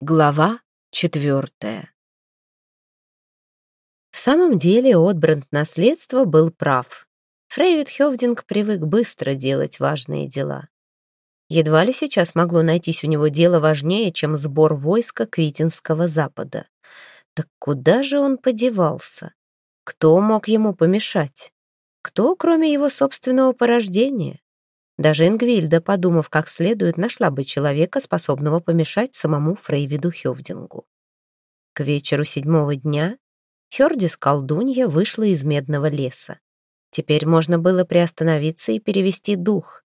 Глава четвертая. В самом деле Отбранд наследство был прав. Фрейвид Хёвдинг привык быстро делать важные дела. Едва ли сейчас могло найтись у него дело важнее, чем сбор войска Квитинского запада. Так куда же он подевался? Кто мог ему помешать? Кто, кроме его собственного порождения? Даже Ингвильда, подумав как следует, нашла бы человека, способного помешать самому Фрейвиду Хёвдингу. К вечеру седьмого дня Хёрдис колдунья вышла из медного леса. Теперь можно было приостановиться и перевести дух.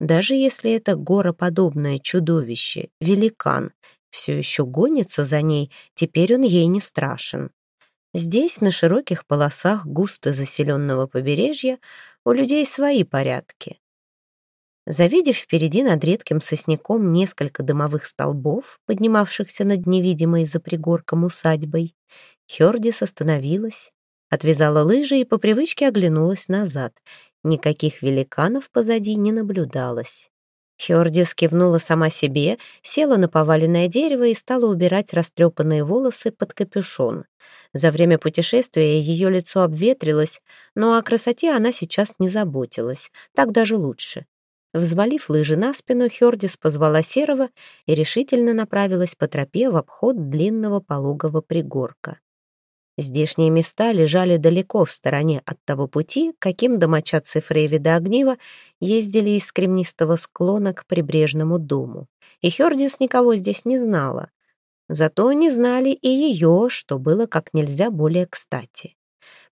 Даже если это гороподобное чудовище, великан, все еще гонится за ней, теперь он ей не страшен. Здесь, на широких полосах густо заселенного побережья, у людей свои порядки. Завидев впереди над редким сосняком несколько дымовых столбов, поднимавшихся над невидимой за пригорком усадьбой, Хёрдис остановилась, отвязала лыжи и по привычке оглянулась назад. Никаких великанов позади не наблюдалось. Хёрдис кивнула сама себе, села на поваленное дерево и стала убирать растрепанные волосы под капюшон. За время путешествия ее лицо обветрилось, но о красоте она сейчас не заботилась. Так даже лучше. Взвалив лыжи на спину, Хёрдис позвала Серого и решительно направилась по тропе в обход длинного пологого пригорка. Здешние места лежали далеко в стороне от того пути, каким домочадцы Фрейвида Огнива ездили из кремнистого склона к прибрежному дому. И Хёрдис никого здесь не знала. Зато не знали и ее, что было как нельзя более кстати.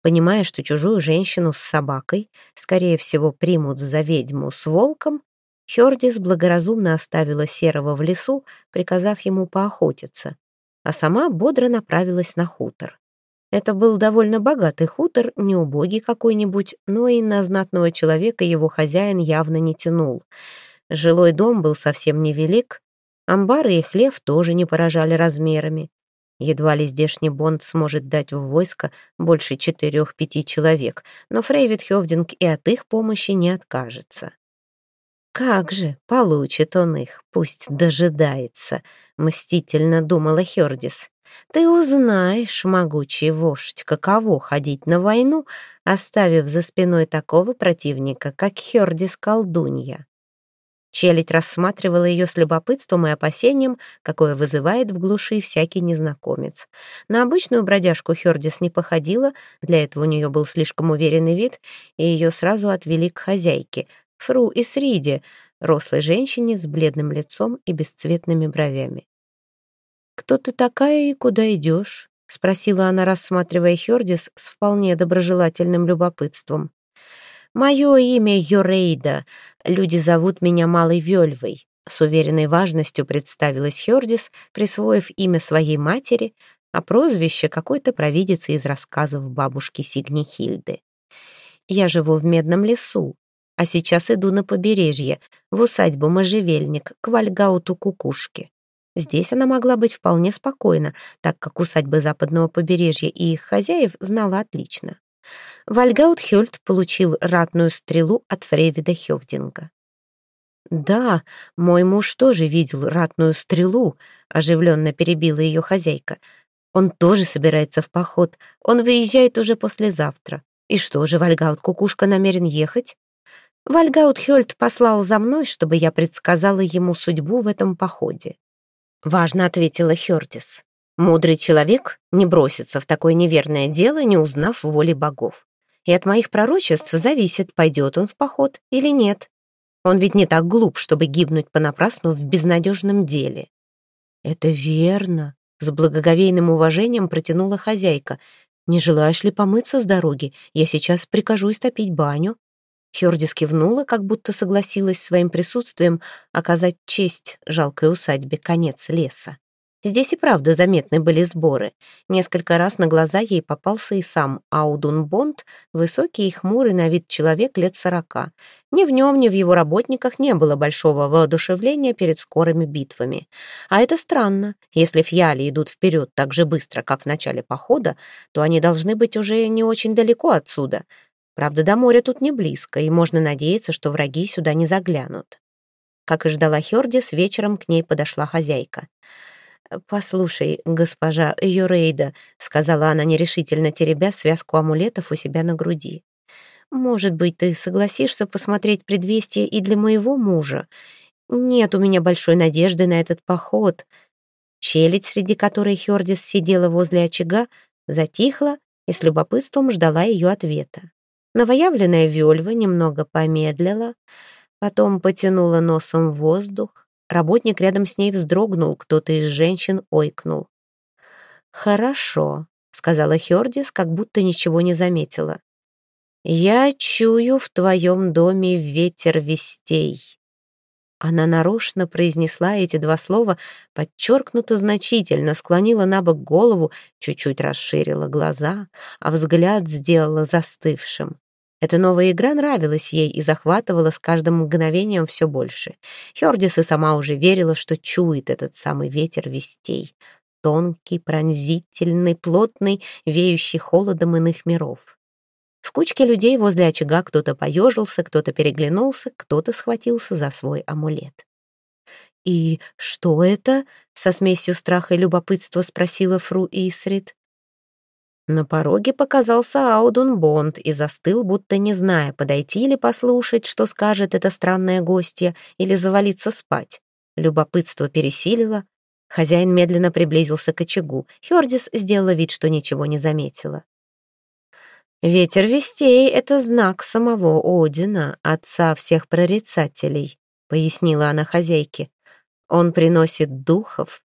Понимая, что чужую женщину с собакой, скорее всего, примут за ведьму с волком, Хёрдис благоразумно оставила Серого в лесу, приказав ему поохотиться, а сама бодро направилась на хутор. Это был довольно богатый хутор, не убогий какой-нибудь, но и на знатного человека его хозяин явно не тянул. Жилой дом был совсем невелик, амбары и хлев тоже не поражали размерами. Едва ли здешний бонд сможет дать в войско больше четырех-пяти человек, но Фрейвид Хёвдинг и от их помощи не откажется. «Как же, получит он их, пусть дожидается», — мстительно думала Хёрдис. «Ты узнаешь, могучий вождь, каково ходить на войну, оставив за спиной такого противника, как Хёрдис-колдунья». Челядь рассматривала ее с любопытством и опасением, какое вызывает в глуши всякий незнакомец. На обычную бродяжку Хёрдис не походила, для этого у нее был слишком уверенный вид, и ее сразу отвели к хозяйке, Фру и Сриде, рослой женщине с бледным лицом и бесцветными бровями. «Кто ты такая и куда идешь?» — спросила она, рассматривая Хёрдис с вполне доброжелательным любопытством. «Мое имя Йорейда. Люди зовут меня Малой Вельвой». С уверенной важностью представилась Хёрдис, присвоив имя своей матери, а прозвище какой-то провидицы из рассказов бабушки Сигнихильды. «Я живу в Медном лесу, а сейчас иду на побережье, в усадьбу Можжевельник, к Вальгауту Кукушки. Здесь она могла быть вполне спокойна, так как усадьбы западного побережья и их хозяев знала отлично. Вальгаут Хёльд получил ратную стрелу от Фрейвида Хёвдинга. «Да, мой муж тоже видел ратную стрелу», — оживленно перебила ее хозяйка. «Он тоже собирается в поход. Он выезжает уже послезавтра. И что же, Вальгаут Кукушка намерен ехать?» Вальгаут Хёльд послал за мной, чтобы я предсказала ему судьбу в этом походе. Важно ответила Хёртис. Мудрый человек не бросится в такое неверное дело, не узнав воли богов. И от моих пророчеств зависит, пойдет он в поход или нет. Он ведь не так глуп, чтобы гибнуть понапрасну в безнадежном деле. Это верно, с благоговейным уважением протянула хозяйка. Не желаешь ли помыться с дороги? Я сейчас прикажу истопить баню. Хёрдис кивнула, как будто согласилась своим присутствием оказать честь жалкой усадьбе конец леса. Здесь и правда заметны были сборы. Несколько раз на глаза ей попался и сам Аудун Бонд, высокий и хмурый на вид человек лет сорока. Ни в нем, ни в его работниках не было большого воодушевления перед скорыми битвами. А это странно. Если фьяли идут вперед так же быстро, как в начале похода, то они должны быть уже не очень далеко отсюда. Правда, до моря тут не близко, и можно надеяться, что враги сюда не заглянут. Как и ждала Хёрдис, вечером к ней подошла хозяйка. «Послушай, госпожа Юрейда», — сказала она нерешительно, теребя связку амулетов у себя на груди. «Может быть, ты согласишься посмотреть предвестие и для моего мужа? Нет у меня большой надежды на этот поход». Челядь, среди которой Хёрдис сидела возле очага, затихла и с любопытством ждала ее ответа. Новоявленная Вельва немного помедлила, потом потянула носом воздух, Работник рядом с ней вздрогнул, кто-то из женщин ойкнул. «Хорошо», — сказала Хёрдис, как будто ничего не заметила. «Я чую в твоем доме ветер вестей». Она нарочно произнесла эти два слова, подчеркнуто значительно, склонила на бок голову, чуть-чуть расширила глаза, а взгляд сделала застывшим. Эта новая игра нравилась ей и захватывала с каждым мгновением все больше. Хёрдис и сама уже верила, что чует этот самый ветер вестей. Тонкий, пронзительный, плотный, веющий холодом иных миров. В кучке людей возле очага кто-то поежился, кто-то переглянулся, кто-то схватился за свой амулет. «И что это?» — со смесью страха и любопытства спросила Фру Исрид. На пороге показался Аудун Бонд и застыл, будто не зная, подойти или послушать, что скажет это странное гостье, или завалиться спать. Любопытство пересилило. Хозяин медленно приблизился к очагу. Хёрдис сделала вид, что ничего не заметила. «Ветер вестей — это знак самого Одина, отца всех прорицателей», — пояснила она хозяйке. «Он приносит духов,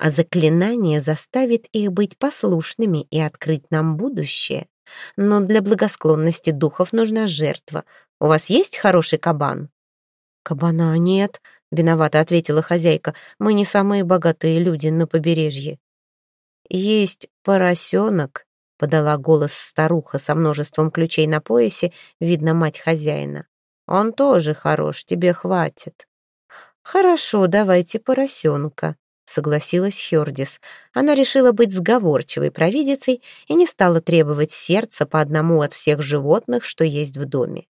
а заклинание заставит их быть послушными и открыть нам будущее. Но для благосклонности духов нужна жертва. У вас есть хороший кабан?» «Кабана нет», — виновато ответила хозяйка. «Мы не самые богатые люди на побережье». «Есть поросенок», — подала голос старуха со множеством ключей на поясе, видно, мать хозяина. «Он тоже хорош, тебе хватит». «Хорошо, давайте поросенка», согласилась Хёрдис. Она решила быть сговорчивой провидицей и не стала требовать сердца по одному от всех животных, что есть в доме.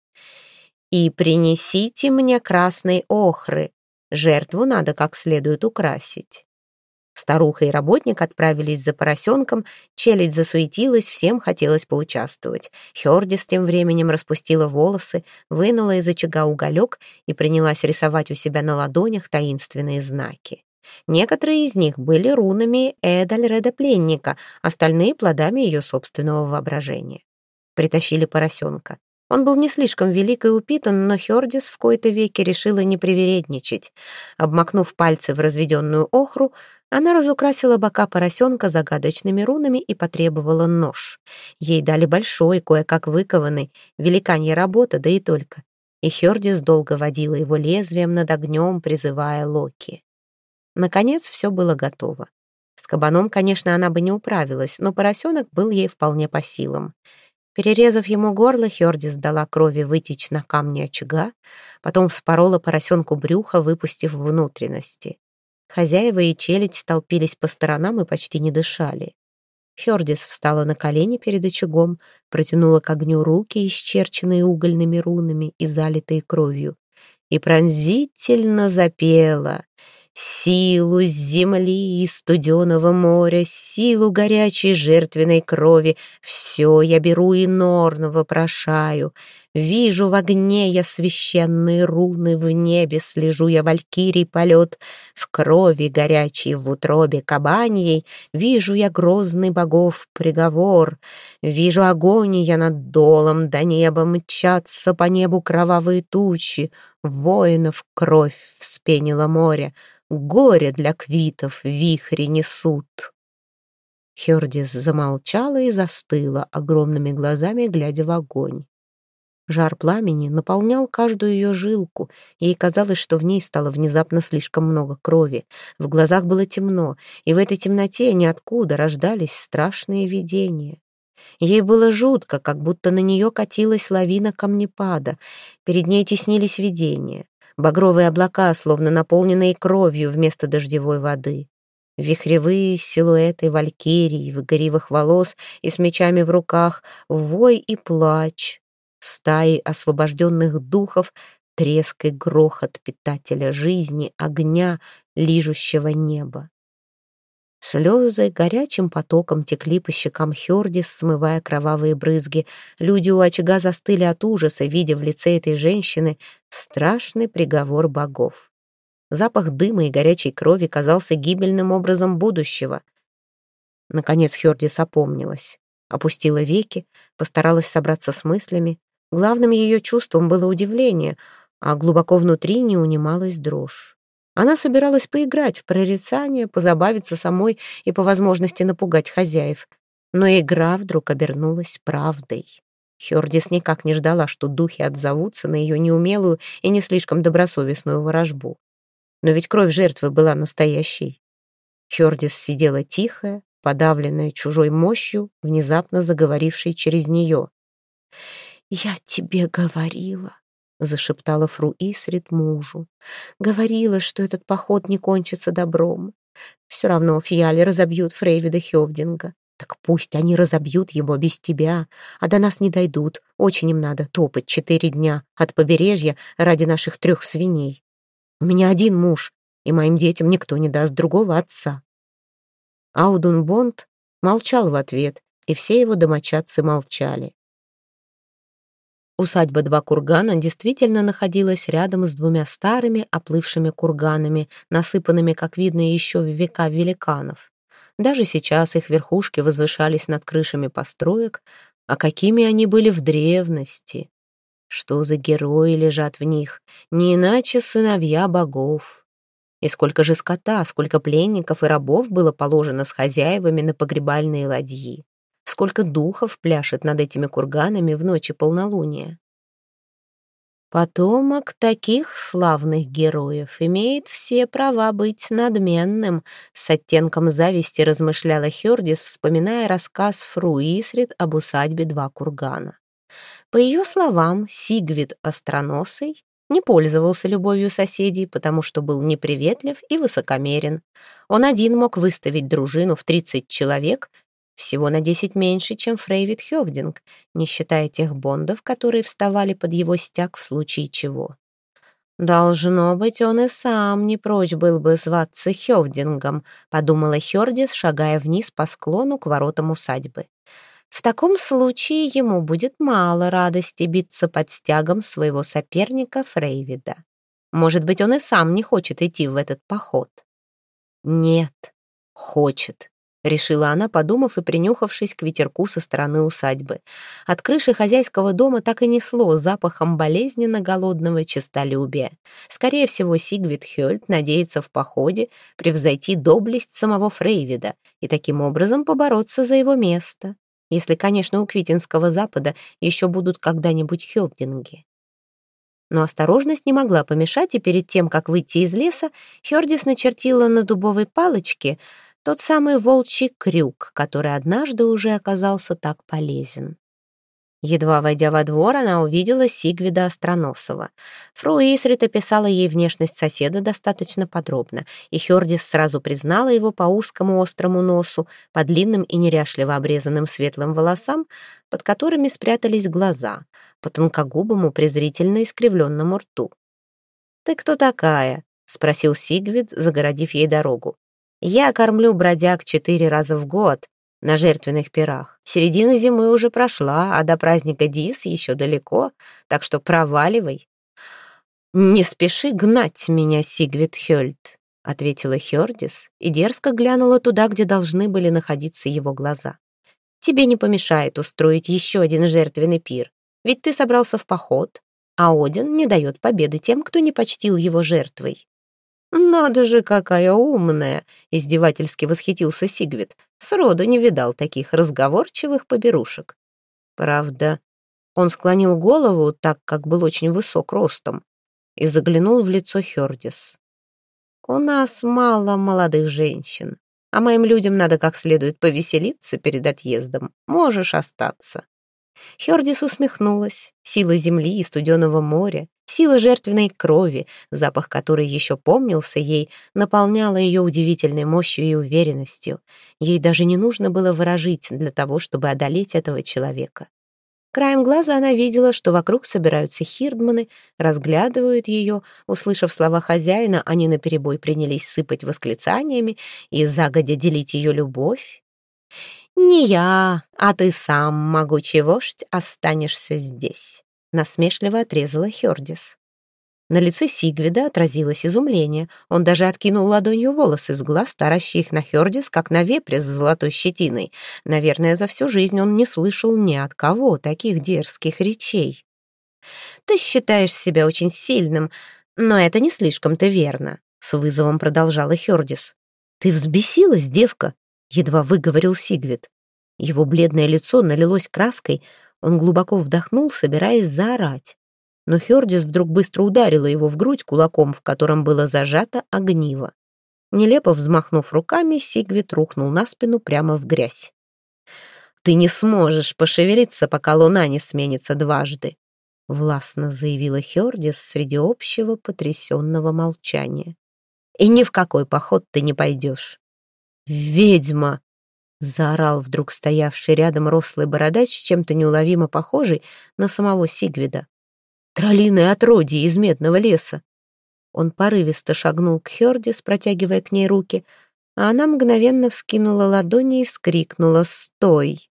«И принесите мне красной охры. Жертву надо как следует украсить». Старуха и работник отправились за поросенком, челядь засуетилась, всем хотелось поучаствовать. Хёрдис тем временем распустила волосы, вынула из очага уголек и принялась рисовать у себя на ладонях таинственные знаки. Некоторые из них были рунами Эдальреда Пленника, остальные — плодами ее собственного воображения. Притащили поросенка. Он был не слишком велик и упитан, но Хёрдис в кои-то веке решила не привередничать. Обмакнув пальцы в разведенную охру, она разукрасила бока поросенка загадочными рунами и потребовала нож. Ей дали большой, кое-как выкованный, великанья работа, да и только. И Хёрдис долго водила его лезвием над огнем, призывая Локи. Наконец все было готово. С кабаном, конечно, она бы не управилась, но поросенок был ей вполне по силам. Перерезав ему горло, Хёрдис дала крови вытечь на камни очага, потом вспорола поросенку брюхо, выпустив внутренности. Хозяева и челядь столпились по сторонам и почти не дышали. Хёрдис встала на колени перед очагом, протянула к огню руки, исчерченные угольными рунами и залитые кровью, и пронзительно запела — Силу земли и студеного моря, силу горячей жертвенной крови, все я беру и норно прошаю. Вижу в огне я священные руны, в небе слежу я валькирий полет, в крови горячей в утробе кабаньей вижу я грозный богов приговор, вижу огонь я над долом до неба мчатся по небу кровавые тучи, воинов кровь вспенила море, горе для квитов вихри несут. Хердис замолчала и застыла, огромными глазами глядя в огонь. Жар пламени наполнял каждую ее жилку, ей казалось, что в ней стало внезапно слишком много крови. В глазах было темно, и в этой темноте ниоткуда рождались страшные видения. Ей было жутко, как будто на нее катилась лавина камнепада. Перед ней теснились видения багровые облака, словно наполненные кровью вместо дождевой воды. Вихревые силуэты валькирий в горивых волос и с мечами в руках, вой и плач, стаи освобожденных духов, треск и грохот питателя жизни, огня, лижущего неба. Слезы горячим потоком текли по щекам Хёрдис, смывая кровавые брызги. Люди у очага застыли от ужаса, видя в лице этой женщины страшный приговор богов. Запах дыма и горячей крови казался гибельным образом будущего. Наконец Хёрдис опомнилась, опустила веки, постаралась собраться с мыслями. Главным ее чувством было удивление, а глубоко внутри не унималась дрожь. Она собиралась поиграть в прорицание, позабавиться самой и по возможности напугать хозяев. Но игра вдруг обернулась правдой. Хёрдис никак не ждала, что духи отзовутся на ее неумелую и не слишком добросовестную ворожбу. Но ведь кровь жертвы была настоящей. Хёрдис сидела тихая, подавленная чужой мощью, внезапно заговорившей через нее. «Я тебе говорила, — зашептала фру Исрит мужу. «Говорила, что этот поход не кончится добром. Все равно фиали разобьют Фрейвида Хевдинга. Так пусть они разобьют его без тебя, а до нас не дойдут. Очень им надо топать четыре дня от побережья ради наших трех свиней. У меня один муж, и моим детям никто не даст другого отца». Аудун Бонд молчал в ответ, и все его домочадцы молчали. Усадьба Два Кургана действительно находилась рядом с двумя старыми оплывшими курганами, насыпанными, как видно, еще в века великанов. Даже сейчас их верхушки возвышались над крышами построек, а какими они были в древности. Что за герои лежат в них, не иначе сыновья богов. И сколько же скота, сколько пленников и рабов было положено с хозяевами на погребальные ладьи сколько духов пляшет над этими курганами в ночи полнолуния. Потомок таких славных героев имеет все права быть надменным, с оттенком зависти размышляла Хёрдис, вспоминая рассказ Фру Исрид об усадьбе Два Кургана. По ее словам, Сигвид Остроносый не пользовался любовью соседей, потому что был неприветлив и высокомерен. Он один мог выставить дружину в 30 человек всего на десять меньше, чем Фрейвид Хёвдинг, не считая тех бондов, которые вставали под его стяг в случае чего. «Должно быть, он и сам не прочь был бы зваться Хёвдингом», подумала Хёрдис, шагая вниз по склону к воротам усадьбы. «В таком случае ему будет мало радости биться под стягом своего соперника Фрейвида. Может быть, он и сам не хочет идти в этот поход?» «Нет, хочет», решила она, подумав и принюхавшись к ветерку со стороны усадьбы. От крыши хозяйского дома так и несло запахом болезненно голодного честолюбия. Скорее всего, Сигвид Хёльд надеется в походе превзойти доблесть самого Фрейвида и таким образом побороться за его место. Если, конечно, у Квитинского запада еще будут когда-нибудь хёвдинги. Но осторожность не могла помешать, и перед тем, как выйти из леса, Хёрдис начертила на дубовой палочке — тот самый волчий крюк, который однажды уже оказался так полезен. Едва войдя во двор, она увидела Сигвида Остроносова. Фру Исрит описала ей внешность соседа достаточно подробно, и Хёрдис сразу признала его по узкому острому носу, по длинным и неряшливо обрезанным светлым волосам, под которыми спрятались глаза, по тонкогубому презрительно искривленному рту. «Ты кто такая?» — спросил Сигвид, загородив ей дорогу. Я кормлю бродяг четыре раза в год на жертвенных пирах. Середина зимы уже прошла, а до праздника Дис еще далеко, так что проваливай. «Не спеши гнать меня, Сигвид Хёльд», — ответила Хёрдис и дерзко глянула туда, где должны были находиться его глаза. «Тебе не помешает устроить еще один жертвенный пир, ведь ты собрался в поход, а Один не дает победы тем, кто не почтил его жертвой. «Надо же, какая умная!» — издевательски восхитился Сигвид. Сроду не видал таких разговорчивых поберушек. Правда, он склонил голову, так как был очень высок ростом, и заглянул в лицо Хёрдис. «У нас мало молодых женщин, а моим людям надо как следует повеселиться перед отъездом. Можешь остаться». Хёрдис усмехнулась. Сила земли и студеного моря, сила жертвенной крови, запах которой еще помнился ей, наполняла ее удивительной мощью и уверенностью. Ей даже не нужно было выражить для того, чтобы одолеть этого человека. Краем глаза она видела, что вокруг собираются хирдманы, разглядывают ее. Услышав слова хозяина, они наперебой принялись сыпать восклицаниями и загодя делить ее любовь. «Не я, а ты сам, могучий вождь, останешься здесь», — насмешливо отрезала Хердис. На лице Сигвида отразилось изумление. Он даже откинул ладонью волосы с глаз, таращи их на Хердис, как на вепре с золотой щетиной. Наверное, за всю жизнь он не слышал ни от кого таких дерзких речей. «Ты считаешь себя очень сильным, но это не слишком-то верно», — с вызовом продолжала Хердис. «Ты взбесилась, девка?» — едва выговорил Сигвид. Его бледное лицо налилось краской, он глубоко вдохнул, собираясь заорать но Хёрдис вдруг быстро ударила его в грудь кулаком, в котором было зажато огниво. Нелепо взмахнув руками, Сигвит рухнул на спину прямо в грязь. «Ты не сможешь пошевелиться, пока луна не сменится дважды», — властно заявила Хёрдис среди общего потрясенного молчания. «И ни в какой поход ты не пойдешь». «Ведьма!» — заорал вдруг стоявший рядом рослый бородач, чем-то неуловимо похожий на самого Сигвида. Троллиное отродье из медного леса. Он порывисто шагнул к Хердис, протягивая к ней руки, а она мгновенно вскинула ладони и вскрикнула «Стой!».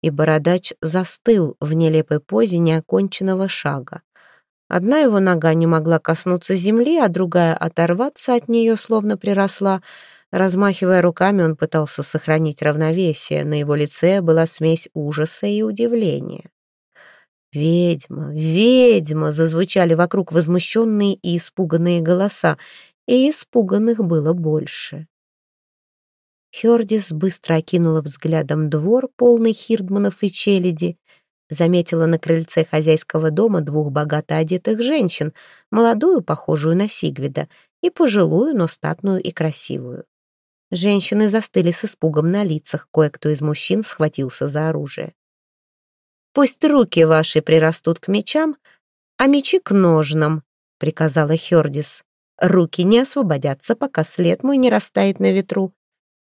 И бородач застыл в нелепой позе неоконченного шага. Одна его нога не могла коснуться земли, а другая оторваться от нее, словно приросла. Размахивая руками, он пытался сохранить равновесие. На его лице была смесь ужаса и удивления. «Ведьма! Ведьма!» — зазвучали вокруг возмущенные и испуганные голоса, и испуганных было больше. Хёрдис быстро окинула взглядом двор, полный хирдманов и челяди, заметила на крыльце хозяйского дома двух богато одетых женщин, молодую, похожую на Сигвида, и пожилую, но статную и красивую. Женщины застыли с испугом на лицах, кое-кто из мужчин схватился за оружие. Пусть руки ваши прирастут к мечам, а мечи к ножнам», — приказала Хердис. «Руки не освободятся, пока след мой не растает на ветру,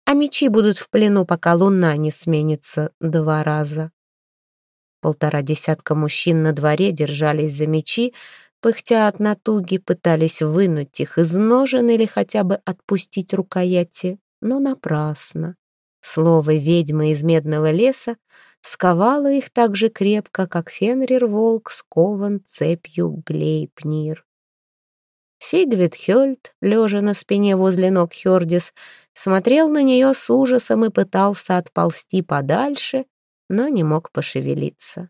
а мечи будут в плену, пока луна не сменится два раза». Полтора десятка мужчин на дворе держались за мечи, пыхтя от натуги, пытались вынуть их из ножен или хотя бы отпустить рукояти, но напрасно. Слово ведьмы из медного леса сковала их так же крепко, как Фенрир-волк скован цепью Глейпнир. Сигвид Хёльд, лежа на спине возле ног Хёрдис, смотрел на нее с ужасом и пытался отползти подальше, но не мог пошевелиться.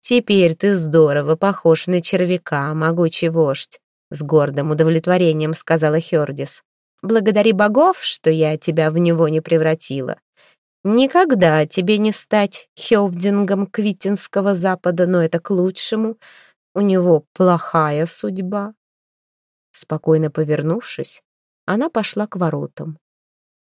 «Теперь ты здорово похож на червяка, могучий вождь», — с гордым удовлетворением сказала Хёрдис. «Благодари богов, что я тебя в него не превратила. Никогда тебе не стать Хевдингом Квитинского Запада, но это к лучшему. У него плохая судьба. Спокойно повернувшись, она пошла к воротам.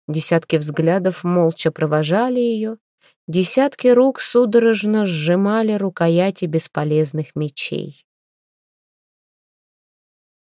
Десятки взглядов молча провожали ее, десятки рук судорожно сжимали рукояти бесполезных мечей.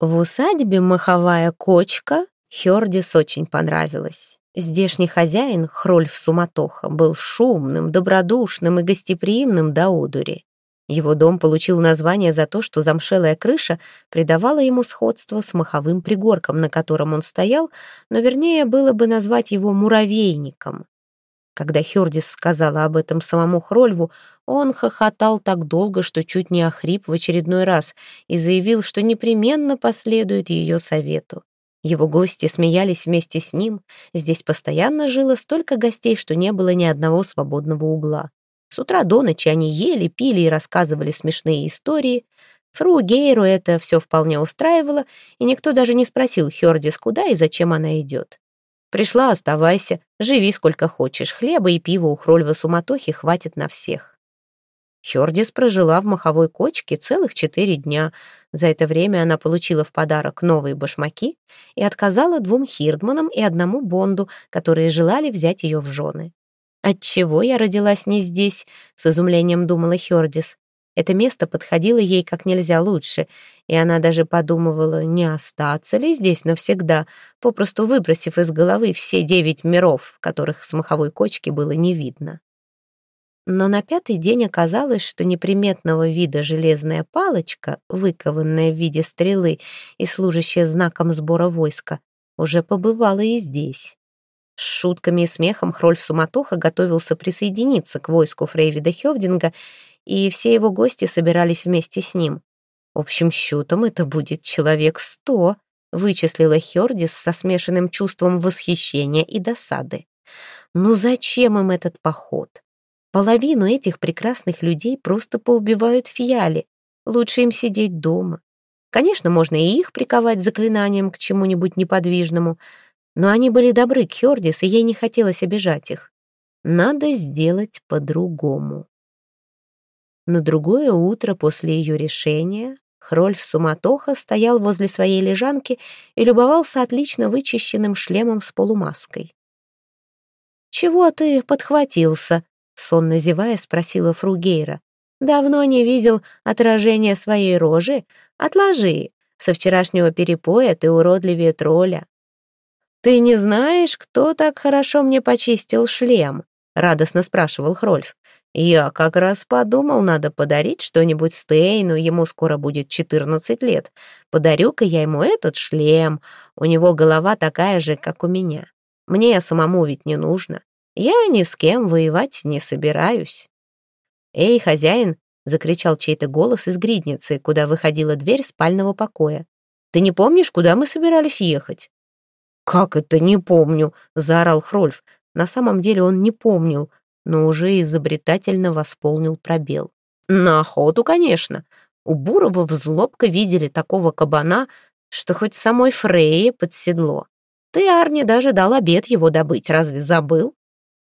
В усадьбе «Маховая кочка» Хёрдис очень понравилось. Здешний хозяин, Хрольф Суматоха, был шумным, добродушным и гостеприимным до одури. Его дом получил название за то, что замшелая крыша придавала ему сходство с маховым пригорком, на котором он стоял, но вернее было бы назвать его муравейником. Когда Хёрдис сказала об этом самому Хрольву, он хохотал так долго, что чуть не охрип в очередной раз и заявил, что непременно последует ее совету. Его гости смеялись вместе с ним. Здесь постоянно жило столько гостей, что не было ни одного свободного угла. С утра до ночи они ели, пили и рассказывали смешные истории. Фру Гейру это все вполне устраивало, и никто даже не спросил Хёрдис, куда и зачем она идет. Пришла, оставайся, живи сколько хочешь, хлеба и пива у Хрольва суматохи хватит на всех. Хёрдис прожила в маховой кочке целых четыре дня. За это время она получила в подарок новые башмаки и отказала двум хирдманам и одному бонду, которые желали взять ее в жены. «Отчего я родилась не здесь?» — с изумлением думала Хёрдис. Это место подходило ей как нельзя лучше, и она даже подумывала, не остаться ли здесь навсегда, попросту выбросив из головы все девять миров, которых с маховой кочки было не видно. Но на пятый день оказалось, что неприметного вида железная палочка, выкованная в виде стрелы и служащая знаком сбора войска, уже побывала и здесь. С шутками и смехом Хрольф Суматоха готовился присоединиться к войску Фрейвида Хевдинга, и все его гости собирались вместе с ним. Общим счетом это будет человек сто, вычислила Хердис со смешанным чувством восхищения и досады. Ну зачем им этот поход? Половину этих прекрасных людей просто поубивают фиали. Лучше им сидеть дома. Конечно, можно и их приковать заклинанием к чему-нибудь неподвижному, но они были добры к Хердис, и ей не хотелось обижать их. Надо сделать по-другому. На другое утро после ее решения Хрольф Суматоха стоял возле своей лежанки и любовался отлично вычищенным шлемом с полумаской. «Чего ты подхватился?» — сонно зевая спросила Фругейра. «Давно не видел отражения своей рожи? Отложи. Со вчерашнего перепоя ты уродливее тролля». «Ты не знаешь, кто так хорошо мне почистил шлем?» — радостно спрашивал Хрольф. «Я как раз подумал, надо подарить что-нибудь Стейну, ему скоро будет 14 лет. Подарю-ка я ему этот шлем, у него голова такая же, как у меня. Мне самому ведь не нужно. Я ни с кем воевать не собираюсь». «Эй, хозяин!» — закричал чей-то голос из гридницы, куда выходила дверь спального покоя. «Ты не помнишь, куда мы собирались ехать?» «Как это не помню?» — заорал Хрольф. На самом деле он не помнил — но уже изобретательно восполнил пробел. На охоту, конечно. У Бурова в злобка видели такого кабана, что хоть самой Фрейе под седло. Ты, Арни, даже дал обед его добыть, разве забыл?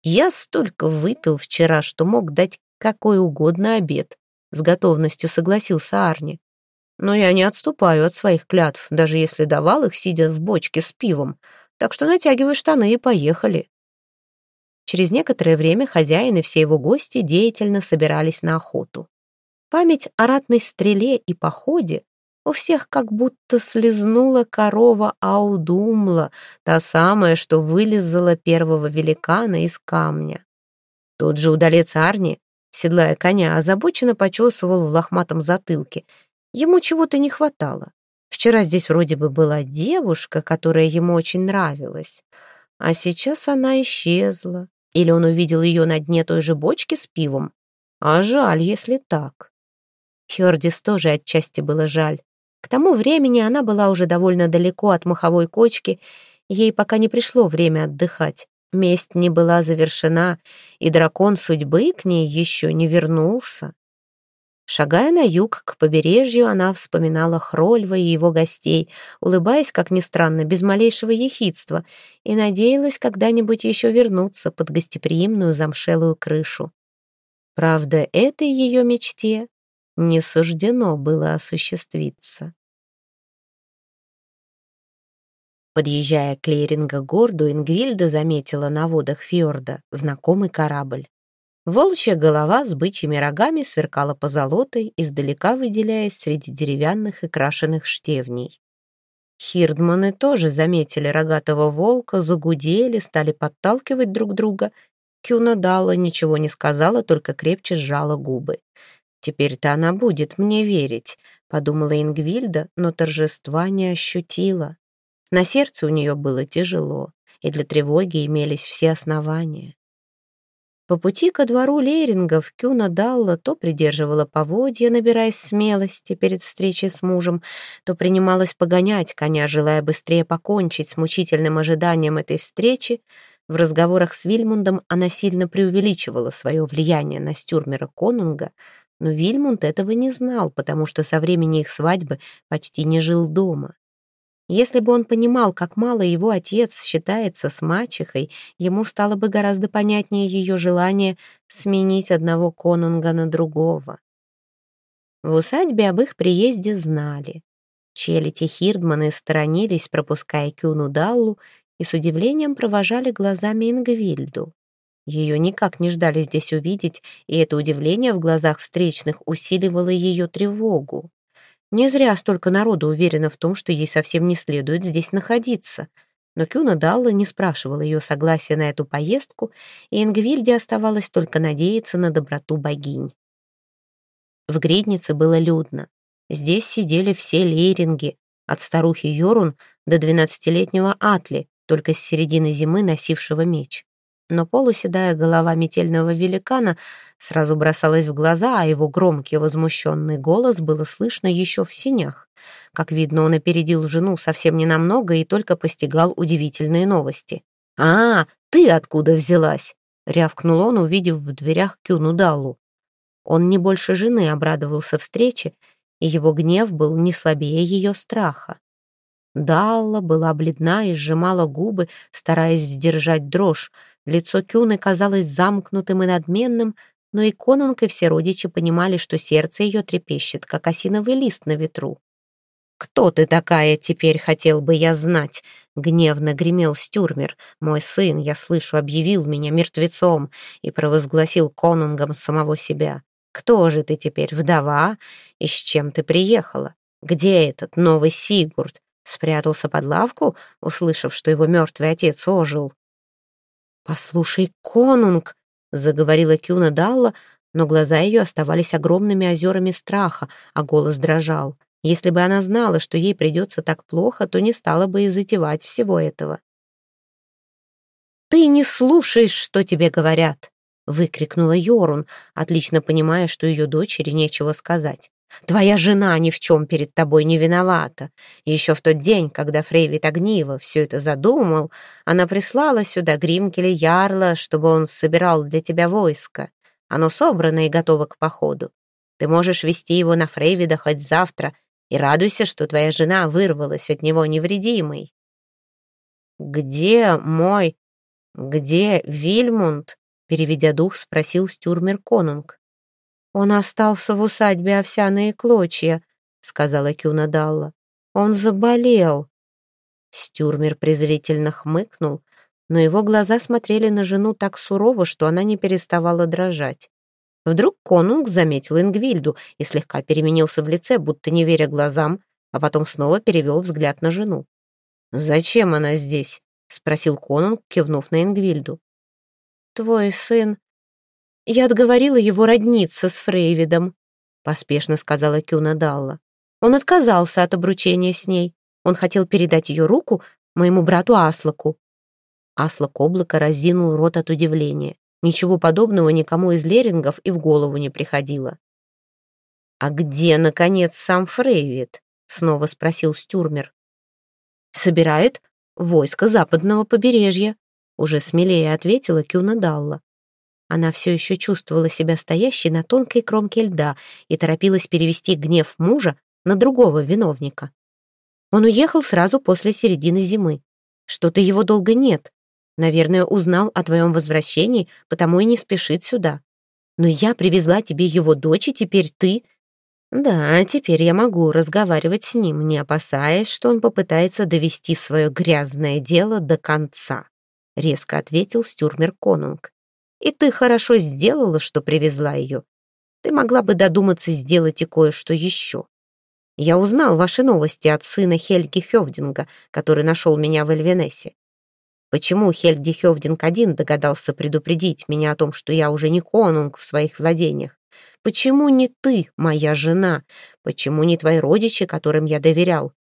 Я столько выпил вчера, что мог дать какой угодно обед. С готовностью согласился Арни. Но я не отступаю от своих клятв, даже если давал их, сидя в бочке с пивом. Так что натягивай штаны и поехали. Через некоторое время хозяин и все его гости деятельно собирались на охоту. Память о ратной стреле и походе у всех как будто слезнула корова Аудумла, та самая, что вылезала первого великана из камня. Тот же удалец Арни, седлая коня, озабоченно почесывал в лохматом затылке. Ему чего-то не хватало. Вчера здесь вроде бы была девушка, которая ему очень нравилась. А сейчас она исчезла. Или он увидел ее на дне той же бочки с пивом? А жаль, если так. Хердис тоже отчасти было жаль. К тому времени она была уже довольно далеко от маховой кочки, ей пока не пришло время отдыхать. Месть не была завершена, и дракон судьбы к ней еще не вернулся. Шагая на юг к побережью, она вспоминала Хрольва и его гостей, улыбаясь, как ни странно, без малейшего ехидства, и надеялась когда-нибудь еще вернуться под гостеприимную замшелую крышу. Правда, этой ее мечте не суждено было осуществиться. Подъезжая к Лейринга-горду, Ингвильда заметила на водах фьорда знакомый корабль. Волчья голова с бычьими рогами сверкала позолотой, издалека выделяясь среди деревянных и крашеных штевней. Хирдманы тоже заметили рогатого волка, загудели, стали подталкивать друг друга. Кюна Дала ничего не сказала, только крепче сжала губы. «Теперь-то она будет мне верить», — подумала Ингвильда, но торжества не ощутила. На сердце у нее было тяжело, и для тревоги имелись все основания. По пути ко двору Лерингов Кюна Далла то придерживала поводья, набираясь смелости перед встречей с мужем, то принималась погонять коня, желая быстрее покончить с мучительным ожиданием этой встречи. В разговорах с Вильмундом она сильно преувеличивала свое влияние на Стюрмера Конунга, но Вильмунд этого не знал, потому что со времени их свадьбы почти не жил дома. Если бы он понимал, как мало его отец считается с мачехой, ему стало бы гораздо понятнее ее желание сменить одного конунга на другого. В усадьбе об их приезде знали. Челити Хирдманы сторонились, пропуская Кюну Даллу, и с удивлением провожали глазами Ингвильду. Ее никак не ждали здесь увидеть, и это удивление в глазах встречных усиливало ее тревогу. Не зря столько народу уверено в том, что ей совсем не следует здесь находиться. Но Кюна Далла не спрашивала ее согласия на эту поездку, и Ингвильде оставалось только надеяться на доброту богинь. В гриднице было людно. Здесь сидели все лейринги, от старухи Йорун до двенадцатилетнего Атли, только с середины зимы носившего меч. Но полуседая голова метельного великана сразу бросалась в глаза, а его громкий возмущенный голос было слышно еще в синях. Как видно, он опередил жену совсем ненамного и только постигал удивительные новости. «А, ты откуда взялась?» — рявкнул он, увидев в дверях Кюну Даллу. Он не больше жены обрадовался встрече, и его гнев был не слабее ее страха. Далла была бледна и сжимала губы, стараясь сдержать дрожь. Лицо Кюны казалось замкнутым и надменным, но и конунг и все родичи понимали, что сердце ее трепещет, как осиновый лист на ветру. «Кто ты такая теперь, хотел бы я знать?» — гневно гремел Стюрмер. «Мой сын, я слышу, объявил меня мертвецом и провозгласил конунгом самого себя. Кто же ты теперь, вдова? И с чем ты приехала? Где этот новый Сигурд? Спрятался под лавку, услышав, что его мертвый отец ожил?» «Послушай, конунг!» — заговорила Кюна Далла, но глаза ее оставались огромными озерами страха, а голос дрожал. Если бы она знала, что ей придется так плохо, то не стала бы и затевать всего этого. «Ты не слушаешь, что тебе говорят!» — выкрикнула Йорун, отлично понимая, что ее дочери нечего сказать. «Твоя жена ни в чем перед тобой не виновата. Еще в тот день, когда Фрейвит Огнива все это задумал, она прислала сюда Гримкеля Ярла, чтобы он собирал для тебя войско. Оно собрано и готово к походу. Ты можешь вести его на Фрейвида хоть завтра, и радуйся, что твоя жена вырвалась от него невредимой. «Где мой... где Вильмунд?» переведя дух, спросил Стюрмер Конунг. «Он остался в усадьбе овсяные клочья», — сказала Кюна Далла. «Он заболел». Стюрмер презрительно хмыкнул, но его глаза смотрели на жену так сурово, что она не переставала дрожать. Вдруг конунг заметил Ингвильду и слегка переменился в лице, будто не веря глазам, а потом снова перевел взгляд на жену. «Зачем она здесь?» — спросил конунг, кивнув на Ингвильду. «Твой сын...» «Я отговорила его родниться с Фрейвидом», — поспешно сказала Кюна Далла. «Он отказался от обручения с ней. Он хотел передать ее руку моему брату Аслаку». Аслак облако разинул рот от удивления. Ничего подобного никому из лерингов и в голову не приходило. «А где, наконец, сам Фрейвит?» — снова спросил Стюрмер. «Собирает войско западного побережья», — уже смелее ответила Кюна Далла. Она все еще чувствовала себя стоящей на тонкой кромке льда и торопилась перевести гнев мужа на другого виновника. Он уехал сразу после середины зимы. Что-то его долго нет. Наверное, узнал о твоем возвращении, потому и не спешит сюда. Но я привезла тебе его дочь, и теперь ты... Да, теперь я могу разговаривать с ним, не опасаясь, что он попытается довести свое грязное дело до конца», — резко ответил Стюрмер Конунг. «И ты хорошо сделала, что привезла ее. Ты могла бы додуматься сделать и кое-что еще. Я узнал ваши новости от сына Хельги Хевдинга, который нашел меня в Эльвенесе. Почему Хельги Хевдинг один догадался предупредить меня о том, что я уже не конунг в своих владениях? Почему не ты, моя жена? Почему не твои родичи, которым я доверял?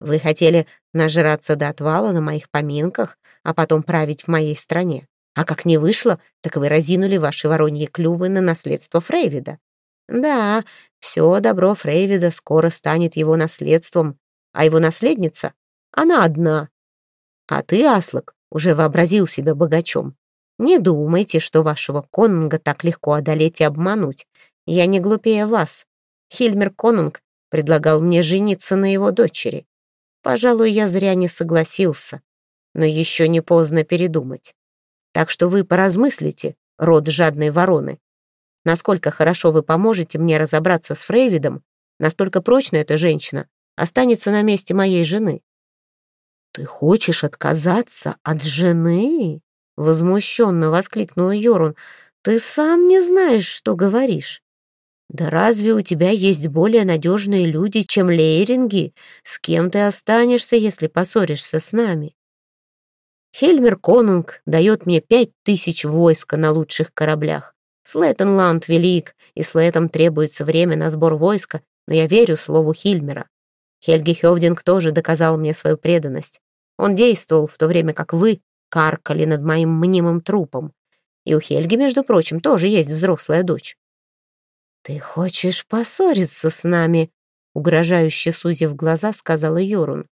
Вы хотели нажраться до отвала на моих поминках, а потом править в моей стране. А как не вышло, так вы разинули ваши вороньи клювы на наследство Фрейвида. Да, все добро Фрейвида скоро станет его наследством, а его наследница, она одна. А ты, Аслак, уже вообразил себя богачом. Не думайте, что вашего конунга так легко одолеть и обмануть. Я не глупее вас. Хильмер Конунг предлагал мне жениться на его дочери. Пожалуй, я зря не согласился. Но еще не поздно передумать. Так что вы поразмыслите, род жадной вороны. Насколько хорошо вы поможете мне разобраться с Фрейвидом, настолько прочно эта женщина останется на месте моей жены. «Ты хочешь отказаться от жены?» Возмущенно воскликнула Йорун. «Ты сам не знаешь, что говоришь. Да разве у тебя есть более надежные люди, чем лейринги? С кем ты останешься, если поссоришься с нами? Хельмер Конунг дает мне пять тысяч войска на лучших кораблях. Слеттенланд велик, и Слеттам требуется время на сбор войска, но я верю слову Хильмера. Хельги Хевдинг тоже доказал мне свою преданность. Он действовал в то время, как вы каркали над моим мнимым трупом. И у Хельги, между прочим, тоже есть взрослая дочь. «Ты хочешь поссориться с нами?» Угрожающе сузив глаза, сказала Йорун.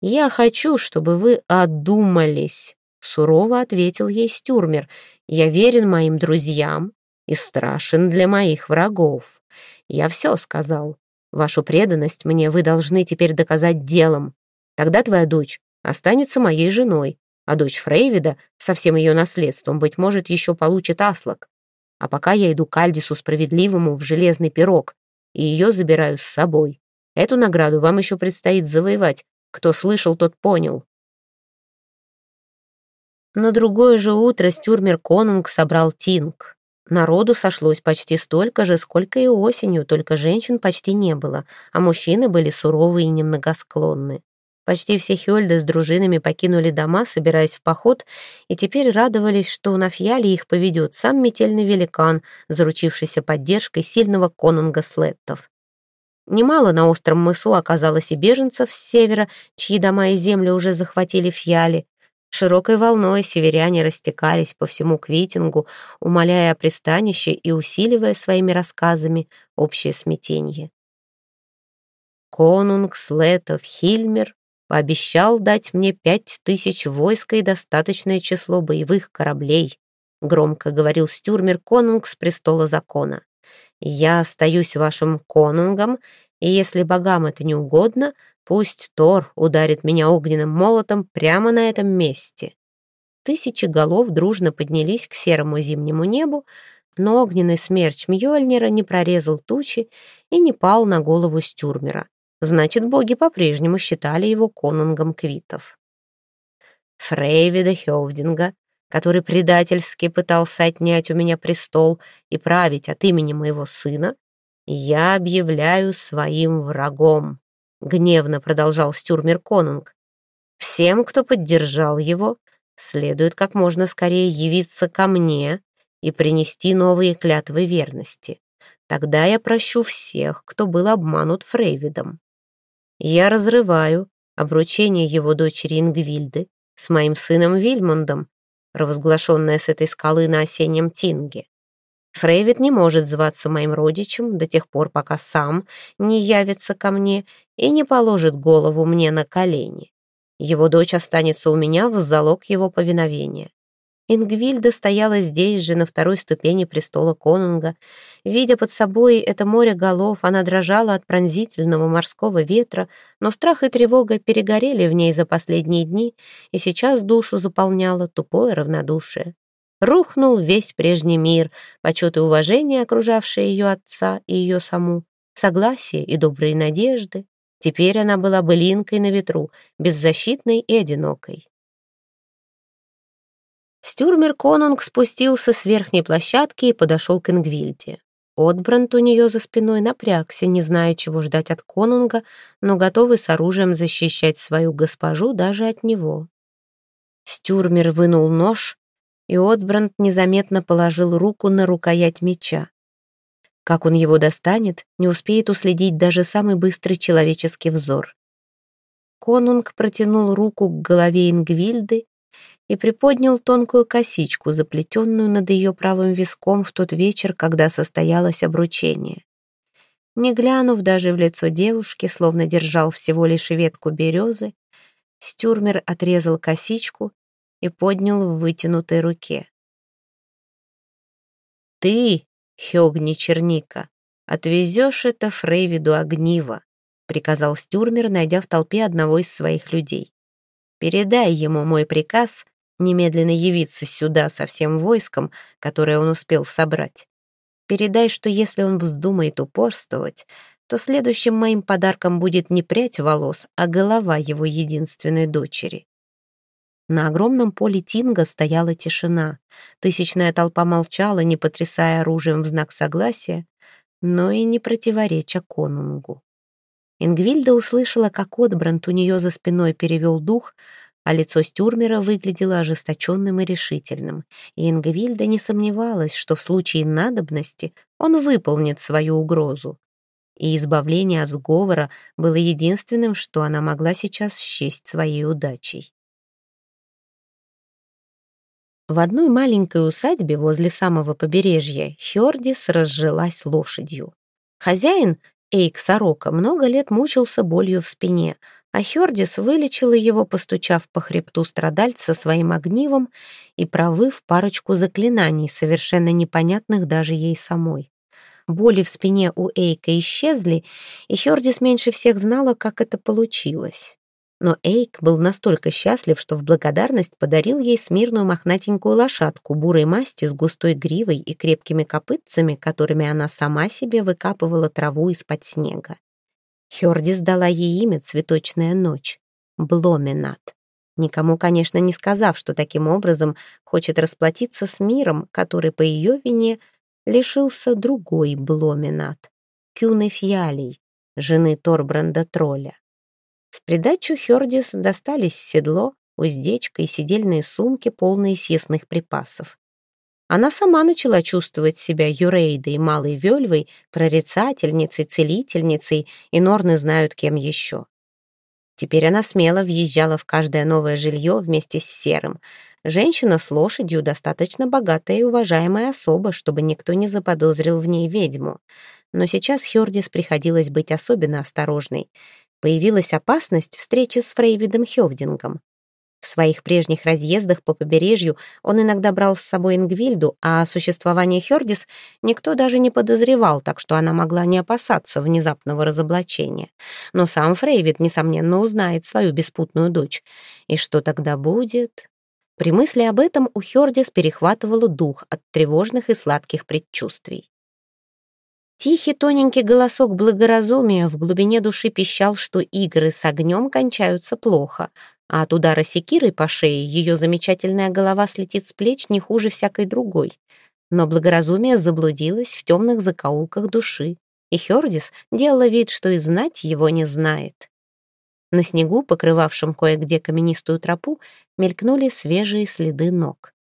«Я хочу, чтобы вы одумались», — сурово ответил ей Стюрмер. «Я верен моим друзьям и страшен для моих врагов. Я все сказал. Вашу преданность мне вы должны теперь доказать делом. Тогда твоя дочь останется моей женой, а дочь Фрейвида со всем ее наследством, быть может, еще получит аслак. А пока я иду к Альдису Справедливому в железный пирог, и ее забираю с собой. Эту награду вам еще предстоит завоевать. Кто слышал, тот понял. На другое же утро Стюрмер Конунг собрал Тинг. Народу сошлось почти столько же, сколько и осенью, только женщин почти не было, а мужчины были суровые и немногосклонны. Почти все Хёльды с дружинами покинули дома, собираясь в поход, и теперь радовались, что на Фьяле их поведет сам метельный великан, заручившийся поддержкой сильного конунга Слеттов. Немало на остром мысу оказалось и беженцев с севера, чьи дома и земли уже захватили Фьяли. Широкой волной северяне растекались по всему Квитингу, умоляя о пристанище и усиливая своими рассказами общее смятение. Конунг Слетов Хильмер Пообещал дать мне пять тысяч войска и достаточное число боевых кораблей», громко говорил Стюрмер Конунг с престола закона. «Я остаюсь вашим конунгом, и если богам это не угодно, пусть Тор ударит меня огненным молотом прямо на этом месте». Тысячи голов дружно поднялись к серому зимнему небу, но огненный смерч Мьёльнира не прорезал тучи и не пал на голову Стюрмера. Значит, боги по-прежнему считали его конунгом квитов. Фрейвида Хёвдинга, который предательски пытался отнять у меня престол и править от имени моего сына, я объявляю своим врагом, гневно продолжал Стюрмер Конунг. Всем, кто поддержал его, следует как можно скорее явиться ко мне и принести новые клятвы верности. Тогда я прощу всех, кто был обманут Фрейвидом. Я разрываю обручение его дочери Ингвильды с моим сыном Вильмондом, провозглашенное с этой скалы на осеннем Тинге. Фрейвит не может зваться моим родичем до тех пор, пока сам не явится ко мне и не положит голову мне на колени. Его дочь останется у меня в залог его повиновения. Ингвильда стояла здесь же, на второй ступени престола конунга. Видя под собой это море голов, она дрожала от пронзительного морского ветра, но страх и тревога перегорели в ней за последние дни, и сейчас душу заполняло тупое равнодушие. Рухнул весь прежний мир, почет и уважение, окружавшие ее отца и ее саму, согласие и добрые надежды. Теперь она была былинкой на ветру, беззащитной и одинокой. Стюрмер Конунг спустился с верхней площадки и подошел к Ингвильде. Отбрант у нее за спиной напрягся, не зная, чего ждать от Конунга, но готовый с оружием защищать свою госпожу даже от него. Стюрмер вынул нож, и Отбрант незаметно положил руку на рукоять меча. Как он его достанет, не успеет уследить даже самый быстрый человеческий взор. Конунг протянул руку к голове Ингвильды и приподнял тонкую косичку, заплетенную над ее правым виском в тот вечер, когда состоялось обручение. Не глянув даже в лицо девушки, словно держал всего лишь ветку березы, Стюрмер отрезал косичку и поднял в вытянутой руке. «Ты, Хёгни Черника, отвезешь это Фрейвиду огниво», приказал Стюрмер, найдя в толпе одного из своих людей. «Передай ему мой приказ немедленно явиться сюда со всем войском, которое он успел собрать. Передай, что если он вздумает упорствовать, то следующим моим подарком будет не прядь волос, а голова его единственной дочери. На огромном поле Тинга стояла тишина. Тысячная толпа молчала, не потрясая оружием в знак согласия, но и не противореча конунгу. Ингвильда услышала, как Отбрант у нее за спиной перевел дух, а лицо Стюрмера выглядело ожесточенным и решительным. И Ингвильда не сомневалась, что в случае надобности он выполнит свою угрозу. И избавление от сговора было единственным, что она могла сейчас счесть своей удачей. В одной маленькой усадьбе возле самого побережья Хёрдис разжилась лошадью. Хозяин, Эйк Сорока, много лет мучился болью в спине, а Хёрдис вылечила его, постучав по хребту страдальца своим огнивом и провыв парочку заклинаний, совершенно непонятных даже ей самой. Боли в спине у Эйка исчезли, и Хёрдис меньше всех знала, как это получилось. Но Эйк был настолько счастлив, что в благодарность подарил ей смирную мохнатенькую лошадку бурой масти с густой гривой и крепкими копытцами, которыми она сама себе выкапывала траву из-под снега. Хёрдис дала ей имя «Цветочная ночь» — Бломинат. Никому, конечно, не сказав, что таким образом хочет расплатиться с миром, который по ее вине лишился другой Бломинат — Кюны Фьялей, жены Торбранда Тролля. В придачу Хёрдис достались седло, уздечка и сидельные сумки, полные съестных припасов. Она сама начала чувствовать себя Юрейдой, малой Вельвой, прорицательницей, целительницей, и Норны знают, кем еще. Теперь она смело въезжала в каждое новое жилье вместе с Серым. Женщина с лошадью достаточно богатая и уважаемая особа, чтобы никто не заподозрил в ней ведьму. Но сейчас Хёрдис приходилось быть особенно осторожной появилась опасность встречи с Фрейвидом Хёвдингом. В своих прежних разъездах по побережью он иногда брал с собой Ингвильду, а о существовании Хёрдис никто даже не подозревал, так что она могла не опасаться внезапного разоблачения. Но сам Фрейвид, несомненно, узнает свою беспутную дочь. И что тогда будет? При мысли об этом у Хёрдис перехватывало дух от тревожных и сладких предчувствий. Тихий тоненький голосок благоразумия в глубине души пищал, что игры с огнем кончаются плохо, а от удара секирой по шее ее замечательная голова слетит с плеч не хуже всякой другой. Но благоразумие заблудилось в темных закоулках души, и Хердис делала вид, что и знать его не знает. На снегу, покрывавшем кое-где каменистую тропу, мелькнули свежие следы ног.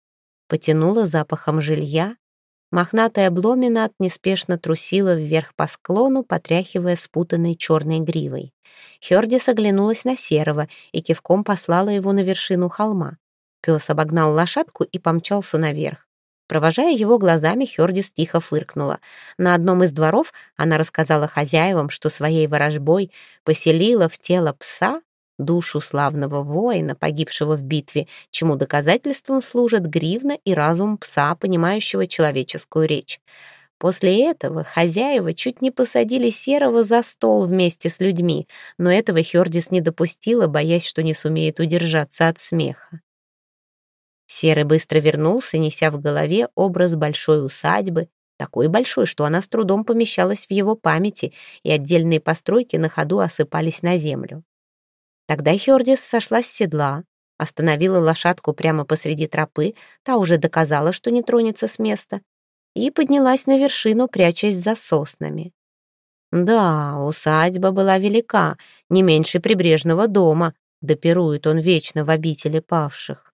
Потянуло запахом жилья, Мохнатая Бломинат неспешно трусила вверх по склону, потряхивая спутанной черной гривой. Хердис оглянулась на Серого и кивком послала его на вершину холма. Пес обогнал лошадку и помчался наверх. Провожая его глазами, Хердис тихо фыркнула. На одном из дворов она рассказала хозяевам, что своей ворожбой поселила в тело пса душу славного воина, погибшего в битве, чему доказательством служат гривна и разум пса, понимающего человеческую речь. После этого хозяева чуть не посадили Серого за стол вместе с людьми, но этого Хёрдис не допустила, боясь, что не сумеет удержаться от смеха. Серый быстро вернулся, неся в голове образ большой усадьбы, такой большой, что она с трудом помещалась в его памяти, и отдельные постройки на ходу осыпались на землю. Тогда Хёрдис сошла с седла, остановила лошадку прямо посреди тропы, та уже доказала, что не тронется с места, и поднялась на вершину, прячась за соснами. Да, усадьба была велика, не меньше прибрежного дома, допирует он вечно в обители павших.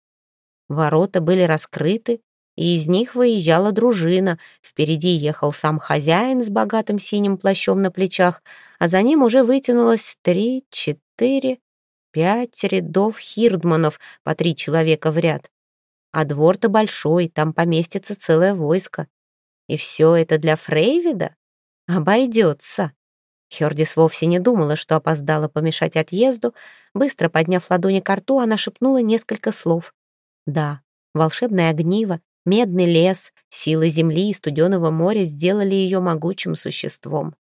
Ворота были раскрыты, и из них выезжала дружина. Впереди ехал сам хозяин с богатым синим плащом на плечах, а за ним уже вытянулось три, четыре, Пять рядов хирдманов, по три человека в ряд. А двор-то большой, там поместится целое войско. И все это для Фрейвида? Обойдется. Хердис вовсе не думала, что опоздала помешать отъезду. Быстро подняв ладони к рту, она шепнула несколько слов. Да, волшебное огниво, медный лес, силы земли и студеного моря сделали ее могучим существом.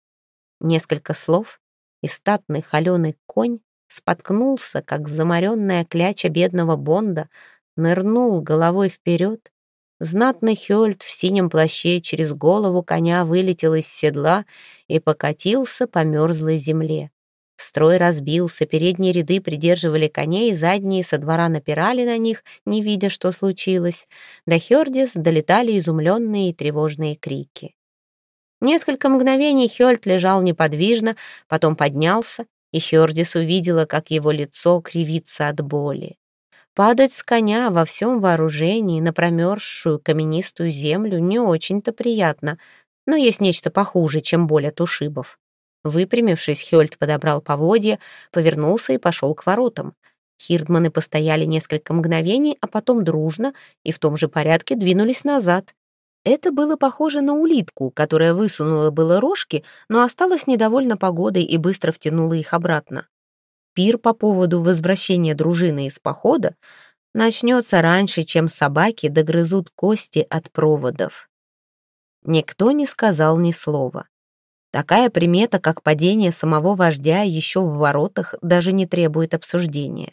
Несколько слов, и статный холеный конь споткнулся, как заморенная кляча бедного Бонда, нырнул головой вперед. Знатный Хёльд в синем плаще через голову коня вылетел из седла и покатился по мерзлой земле. Строй разбился, передние ряды придерживали коней, задние со двора напирали на них, не видя, что случилось. До Хёрдис долетали изумленные и тревожные крики. Несколько мгновений Хёльд лежал неподвижно, потом поднялся и Хёрдис увидела, как его лицо кривится от боли. Падать с коня во всем вооружении на промерзшую каменистую землю не очень-то приятно, но есть нечто похуже, чем боль от ушибов. Выпрямившись, Хёльд подобрал поводья, повернулся и пошел к воротам. Хирдманы постояли несколько мгновений, а потом дружно и в том же порядке двинулись назад. Это было похоже на улитку, которая высунула было рожки, но осталась недовольна погодой и быстро втянула их обратно. Пир по поводу возвращения дружины из похода начнется раньше, чем собаки догрызут кости от проводов. Никто не сказал ни слова. Такая примета, как падение самого вождя еще в воротах, даже не требует обсуждения.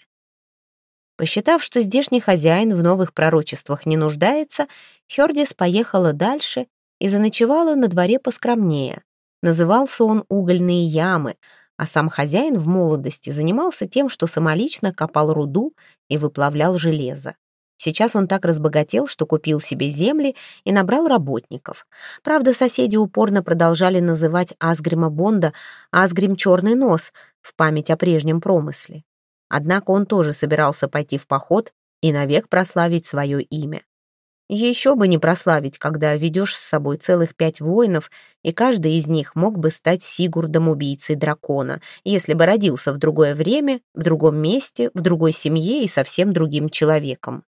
Посчитав, что здешний хозяин в новых пророчествах не нуждается, Хёрдис поехала дальше и заночевала на дворе поскромнее. Назывался он «Угольные ямы», а сам хозяин в молодости занимался тем, что самолично копал руду и выплавлял железо. Сейчас он так разбогател, что купил себе земли и набрал работников. Правда, соседи упорно продолжали называть Асгрима Бонда «Асгрим Черный Нос» в память о прежнем промысле. Однако он тоже собирался пойти в поход и навек прославить свое имя. Еще бы не прославить, когда ведешь с собой целых пять воинов, и каждый из них мог бы стать Сигурдом убийцей дракона, если бы родился в другое время, в другом месте, в другой семье и совсем другим человеком.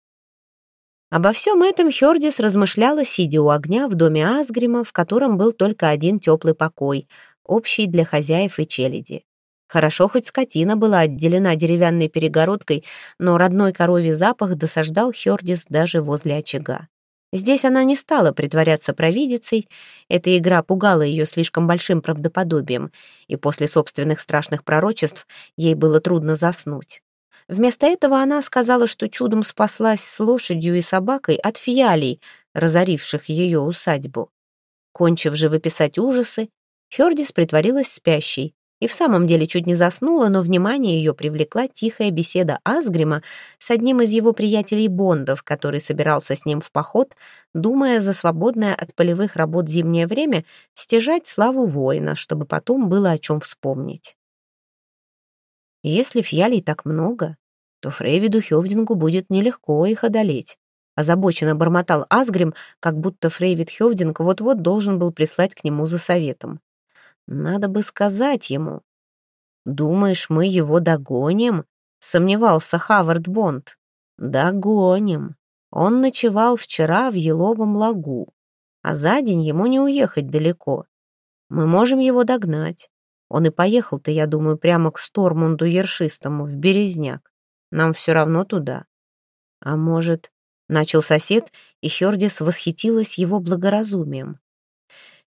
Обо всем этом Хёрдис размышляла, сидя у огня в доме Асгрима, в котором был только один теплый покой, общий для хозяев и челяди. Хорошо, хоть скотина была отделена деревянной перегородкой, но родной коровий запах досаждал Хёрдис даже возле очага. Здесь она не стала притворяться провидицей, эта игра пугала ее слишком большим правдоподобием, и после собственных страшных пророчеств ей было трудно заснуть. Вместо этого она сказала, что чудом спаслась с лошадью и собакой от фиалей, разоривших ее усадьбу. Кончив же выписать ужасы, Хёрдис притворилась спящей, и в самом деле чуть не заснула, но внимание ее привлекла тихая беседа Асгрима с одним из его приятелей Бондов, который собирался с ним в поход, думая за свободное от полевых работ зимнее время стяжать славу воина, чтобы потом было о чем вспомнить. Если фьялей так много, то Фрейвиду Хёвдингу будет нелегко их одолеть. Озабоченно бормотал Асгрим, как будто Фрейвид Хёвдинг вот-вот должен был прислать к нему за советом. Надо бы сказать ему. «Думаешь, мы его догоним?» — сомневался Хавард Бонд. «Догоним. Он ночевал вчера в Еловом лагу, а за день ему не уехать далеко. Мы можем его догнать. Он и поехал-то, я думаю, прямо к Стормунду Ершистому, в Березняк. Нам все равно туда. А может, начал сосед, и Хердис восхитилась его благоразумием.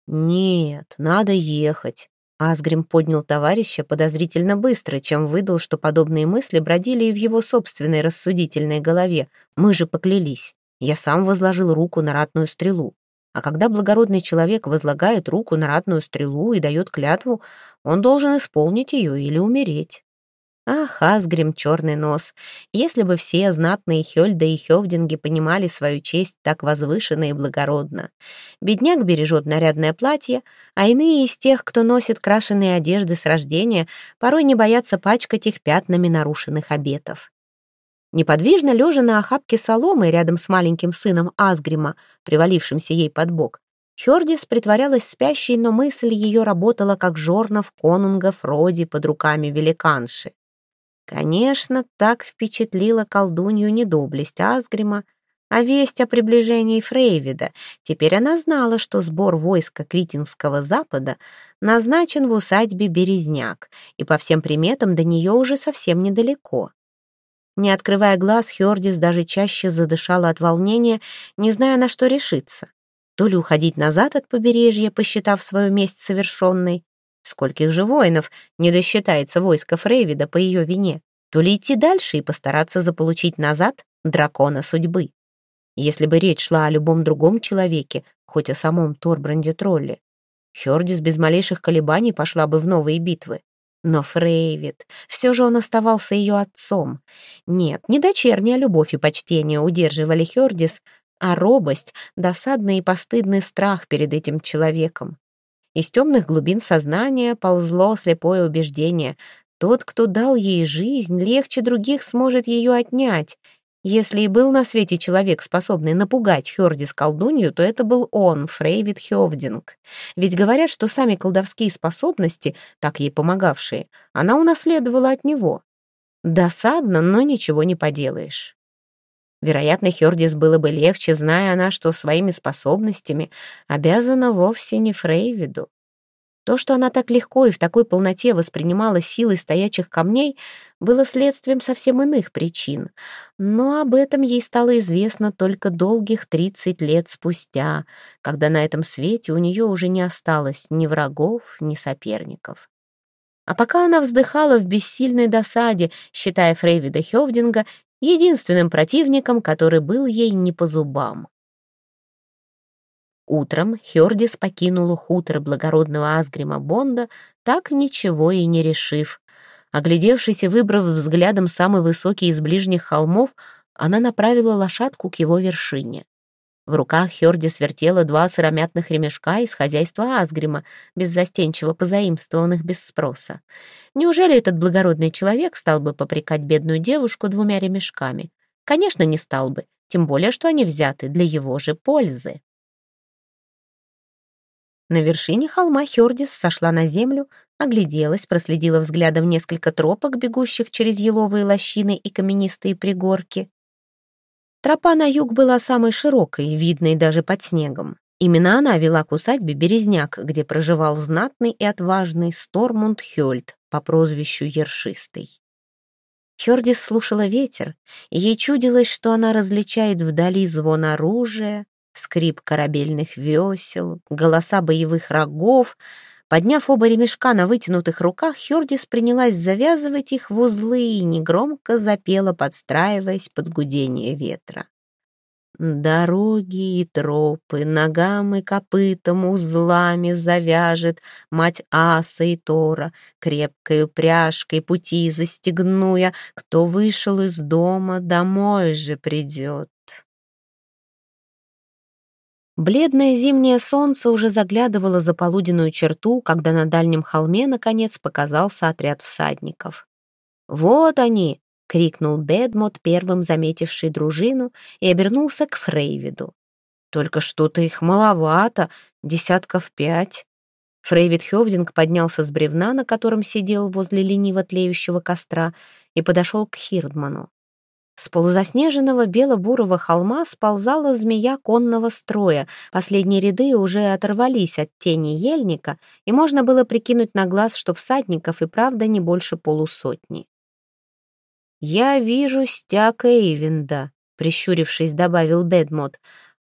«Нет, надо ехать». Асгрим поднял товарища подозрительно быстро, чем выдал, что подобные мысли бродили и в его собственной рассудительной голове. «Мы же поклялись. Я сам возложил руку на ратную стрелу. А когда благородный человек возлагает руку на ратную стрелу и дает клятву, он должен исполнить ее или умереть. Ах, Асгрим, черный нос, если бы все знатные Хёльда и Хёвдинги понимали свою честь так возвышенно и благородно. Бедняк бережет нарядное платье, а иные из тех, кто носит крашеные одежды с рождения, порой не боятся пачкать их пятнами нарушенных обетов. Неподвижно лежа на охапке соломы рядом с маленьким сыном Асгрима, привалившимся ей под бок, Хёрдис притворялась спящей, но мысль ее работала как жорнов конунга Фроди под руками великанши. Конечно, так впечатлила колдунью недоблесть Асгрима, а весть о приближении Фрейвида. Теперь она знала, что сбор войска Квитинского запада назначен в усадьбе Березняк, и по всем приметам до нее уже совсем недалеко. Не открывая глаз, Хёрдис даже чаще задышала от волнения, не зная, на что решиться. То ли уходить назад от побережья, посчитав свою месть совершенной, Скольких же воинов не досчитается войско Фрейвида по ее вине? То ли идти дальше и постараться заполучить назад дракона судьбы? Если бы речь шла о любом другом человеке, хоть о самом Торбранде Тролле, Хёрдис без малейших колебаний пошла бы в новые битвы. Но Фрейвид, все же он оставался ее отцом. Нет, не дочерняя любовь и почтение удерживали Хёрдис, а робость, досадный и постыдный страх перед этим человеком. Из темных глубин сознания ползло слепое убеждение. Тот, кто дал ей жизнь, легче других сможет ее отнять. Если и был на свете человек, способный напугать Хёрдис колдунью, то это был он, Фрейвид Хёвдинг. Ведь говорят, что сами колдовские способности, так ей помогавшие, она унаследовала от него. Досадно, но ничего не поделаешь. Вероятно, Хёрдис было бы легче, зная она, что своими способностями обязана вовсе не Фрейвиду. То, что она так легко и в такой полноте воспринимала силы стоячих камней, было следствием совсем иных причин. Но об этом ей стало известно только долгих 30 лет спустя, когда на этом свете у нее уже не осталось ни врагов, ни соперников. А пока она вздыхала в бессильной досаде, считая Фрейвида Хёвдинга единственным противником, который был ей не по зубам. Утром Хёрдис покинула хутор благородного Асгрима Бонда, так ничего и не решив. Оглядевшись и выбрав взглядом самый высокий из ближних холмов, она направила лошадку к его вершине. В руках Хёрди свертела два сыромятных ремешка из хозяйства Асгрима, беззастенчиво позаимствованных без спроса. Неужели этот благородный человек стал бы попрекать бедную девушку двумя ремешками? Конечно, не стал бы, тем более, что они взяты для его же пользы. На вершине холма Хёрдис сошла на землю, огляделась, проследила взглядом несколько тропок, бегущих через еловые лощины и каменистые пригорки. Тропа на юг была самой широкой, видной даже под снегом. Именно она вела к усадьбе Березняк, где проживал знатный и отважный Стормунд Хёльд по прозвищу Ершистый. Хёрдис слушала ветер, и ей чудилось, что она различает вдали звон оружия, скрип корабельных весел, голоса боевых рогов — Подняв оба ремешка на вытянутых руках, Хёрдис принялась завязывать их в узлы и негромко запела, подстраиваясь под гудение ветра. Дороги и тропы, ногам и копытам узлами завяжет мать Аса и Тора, крепкой упряжкой пути застегнуя, кто вышел из дома, домой же придет. Бледное зимнее солнце уже заглядывало за полуденную черту, когда на дальнем холме, наконец, показался отряд всадников. «Вот они!» — крикнул Бедмот, первым заметивший дружину, и обернулся к Фрейвиду. «Только что-то их маловато, десятков пять». Фрейвид Хёвдинг поднялся с бревна, на котором сидел возле лениво тлеющего костра, и подошел к Хирдману. С полузаснеженного бело-бурого холма сползала змея конного строя. Последние ряды уже оторвались от тени ельника, и можно было прикинуть на глаз, что всадников и правда не больше полусотни. «Я вижу стяг Эйвинда», — прищурившись, добавил Бедмот.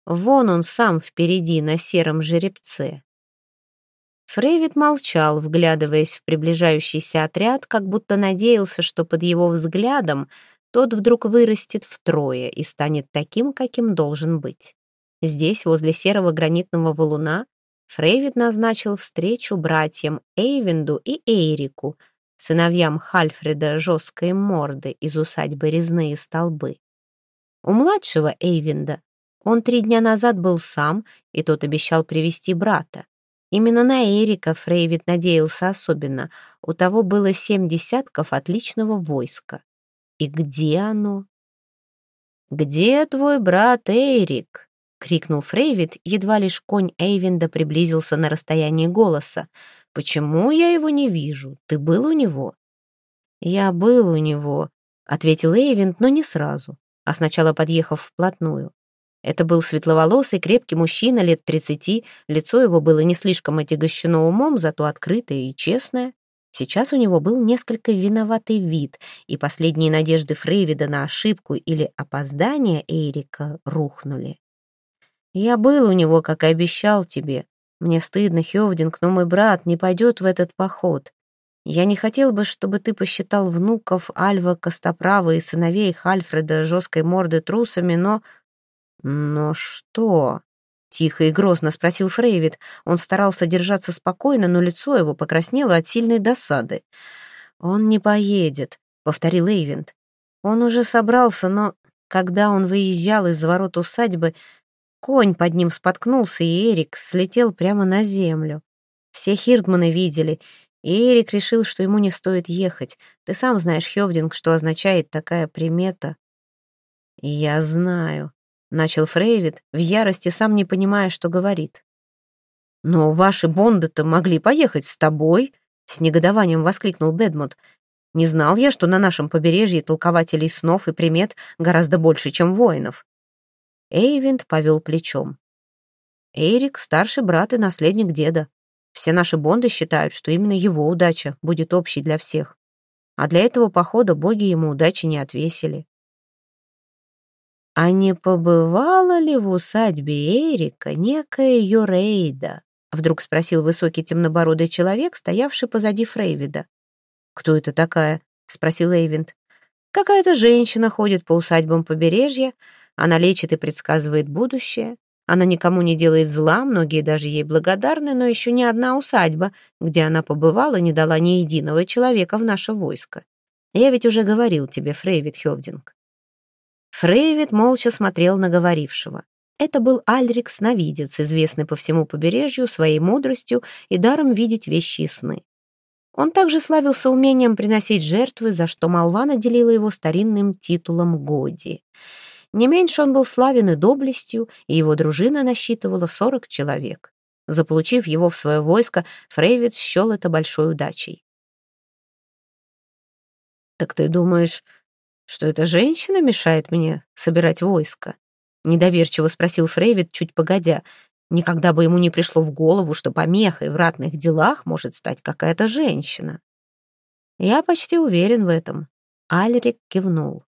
«Вон он сам впереди на сером жеребце». Фрейвит молчал, вглядываясь в приближающийся отряд, как будто надеялся, что под его взглядом — тот вдруг вырастет втрое и станет таким, каким должен быть. Здесь, возле серого гранитного валуна, Фрейвид назначил встречу братьям Эйвинду и Эйрику, сыновьям Хальфреда жесткой морды из усадьбы «Резные столбы». У младшего Эйвинда он три дня назад был сам, и тот обещал привести брата. Именно на Эрика Фрейвид надеялся особенно. У того было семь десятков отличного войска. И где оно? «Где твой брат Эйрик?» — крикнул Фрейвид, едва лишь конь Эйвинда приблизился на расстояние голоса. «Почему я его не вижу? Ты был у него?» «Я был у него», — ответил Эйвинд, но не сразу, а сначала подъехав вплотную. Это был светловолосый, крепкий мужчина лет тридцати, лицо его было не слишком отягощено умом, зато открытое и честное. Сейчас у него был несколько виноватый вид, и последние надежды Фрейвида на ошибку или опоздание Эрика рухнули. «Я был у него, как и обещал тебе. Мне стыдно, Хёвдинг, но мой брат не пойдет в этот поход. Я не хотел бы, чтобы ты посчитал внуков Альва Костоправа и сыновей Хальфреда жесткой морды трусами, но...» «Но что?» Тихо и грозно спросил Фрейвит. Он старался держаться спокойно, но лицо его покраснело от сильной досады. «Он не поедет», — повторил Эйвент. Он уже собрался, но когда он выезжал из ворот усадьбы, конь под ним споткнулся, и Эрик слетел прямо на землю. Все Хирдманы видели, и Эрик решил, что ему не стоит ехать. Ты сам знаешь, Хёвдинг, что означает такая примета. «Я знаю», — начал Фрейвид, в ярости сам не понимая, что говорит. «Но ваши Бонды-то могли поехать с тобой», — с негодованием воскликнул Бедмут. «Не знал я, что на нашем побережье толкователей снов и примет гораздо больше, чем воинов». Эйвинд повел плечом. «Эрик — старший брат и наследник деда. Все наши Бонды считают, что именно его удача будет общей для всех. А для этого похода боги ему удачи не отвесили. А не побывала ли в усадьбе Эрика некая Йорейда? Вдруг спросил высокий темнобородый человек, стоявший позади Фрейвида. «Кто это такая?» — спросил Эйвинд. «Какая-то женщина ходит по усадьбам побережья. Она лечит и предсказывает будущее. Она никому не делает зла, многие даже ей благодарны, но еще ни одна усадьба, где она побывала, не дала ни единого человека в наше войско. Я ведь уже говорил тебе, Фрейвид Хёвдинг. Фрейвид молча смотрел на говорившего. Это был Альрик Сновидец, известный по всему побережью своей мудростью и даром видеть вещи и сны. Он также славился умением приносить жертвы, за что молва наделила его старинным титулом Годи. Не меньше он был славен и доблестью, и его дружина насчитывала сорок человек. Заполучив его в свое войско, Фрейвид счел это большой удачей. «Так ты думаешь, что эта женщина мешает мне собирать войско?» Недоверчиво спросил Фрейвид, чуть погодя. Никогда бы ему не пришло в голову, что помехой в ратных делах может стать какая-то женщина. «Я почти уверен в этом», — Альрик кивнул.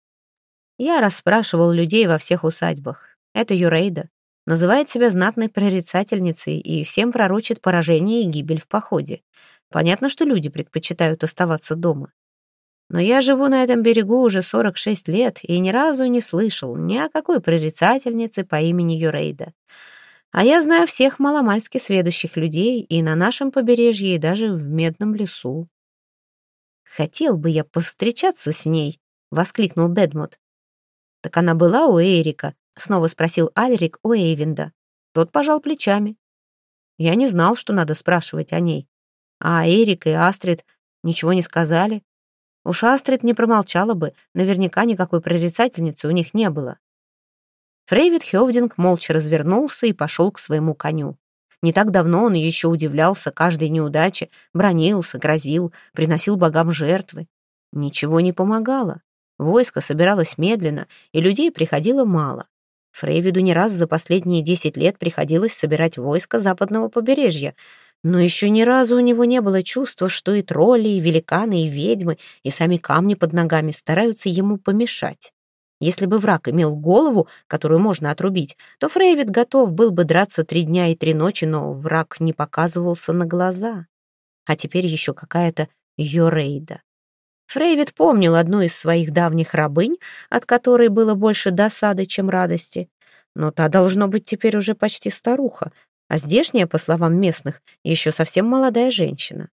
Я расспрашивал людей во всех усадьбах. Это Юрейда. Называет себя знатной прорицательницей и всем пророчит поражение и гибель в походе. Понятно, что люди предпочитают оставаться дома. Но я живу на этом берегу уже 46 лет и ни разу не слышал ни о какой прорицательнице по имени Юрейда. А я знаю всех маломальски сведущих людей и на нашем побережье, и даже в Медном лесу. «Хотел бы я повстречаться с ней», — воскликнул Бедмот. «Так она была у Эрика?» — снова спросил Альрик у Эйвинда. Тот пожал плечами. Я не знал, что надо спрашивать о ней. А Эрик и Астрид ничего не сказали. Уж Астрид не промолчала бы, наверняка никакой прорицательницы у них не было. Фрейвид Хёвдинг молча развернулся и пошел к своему коню. Не так давно он еще удивлялся каждой неудаче, бронился, грозил, приносил богам жертвы. Ничего не помогало. Войско собиралось медленно, и людей приходило мало. Фрейвиду не раз за последние десять лет приходилось собирать войско западного побережья — но еще ни разу у него не было чувства, что и тролли, и великаны, и ведьмы, и сами камни под ногами стараются ему помешать. Если бы враг имел голову, которую можно отрубить, то Фрейвид готов был бы драться три дня и три ночи, но враг не показывался на глаза. А теперь еще какая-то Йорейда. Фрейвид помнил одну из своих давних рабынь, от которой было больше досады, чем радости. Но та должно быть теперь уже почти старуха, а здешняя, по словам местных, еще совсем молодая женщина.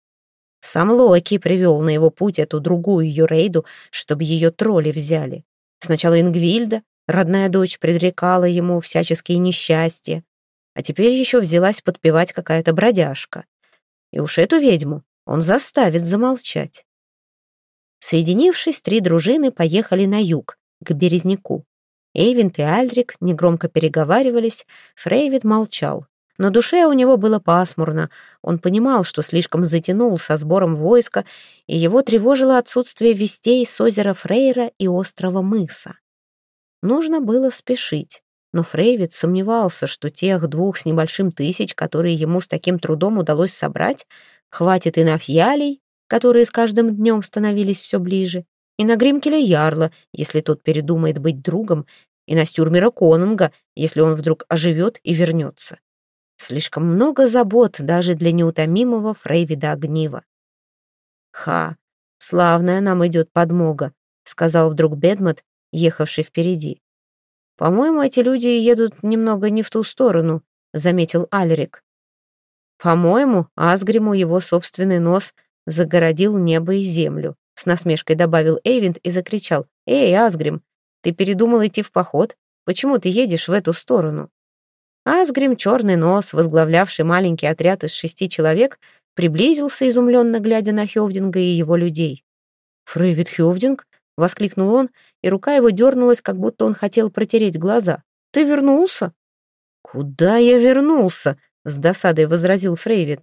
Сам Локи привел на его путь эту другую Юрейду, чтобы ее тролли взяли. Сначала Ингвильда, родная дочь, предрекала ему всяческие несчастья, а теперь еще взялась подпевать какая-то бродяжка. И уж эту ведьму он заставит замолчать. Соединившись, три дружины поехали на юг, к Березняку. Эйвент и Альдрик негромко переговаривались, Фрейвид молчал. На душе у него было пасмурно. Он понимал, что слишком затянул со сбором войска, и его тревожило отсутствие вестей с озера Фрейра и острова Мыса. Нужно было спешить. Но Фрейвит сомневался, что тех двух с небольшим тысяч, которые ему с таким трудом удалось собрать, хватит и на фьялей, которые с каждым днем становились все ближе, и на Гримкеля Ярла, если тот передумает быть другом, и на Стюрмера Конунга, если он вдруг оживет и вернется. Слишком много забот даже для неутомимого Фрейвида Огнива. «Ха, славная нам идет подмога», — сказал вдруг Бедмот, ехавший впереди. «По-моему, эти люди едут немного не в ту сторону», — заметил Альрик. «По-моему, Асгриму его собственный нос загородил небо и землю», — с насмешкой добавил Эйвинд и закричал. «Эй, Асгрим, ты передумал идти в поход? Почему ты едешь в эту сторону?» Асгрим, черный нос, возглавлявший маленький отряд из шести человек, приблизился, изумленно глядя на Хёвдинга и его людей. «Фрейвид Хёвдинг, — воскликнул он, и рука его дернулась, как будто он хотел протереть глаза. «Ты вернулся?» «Куда я вернулся?» — с досадой возразил Фрейвид.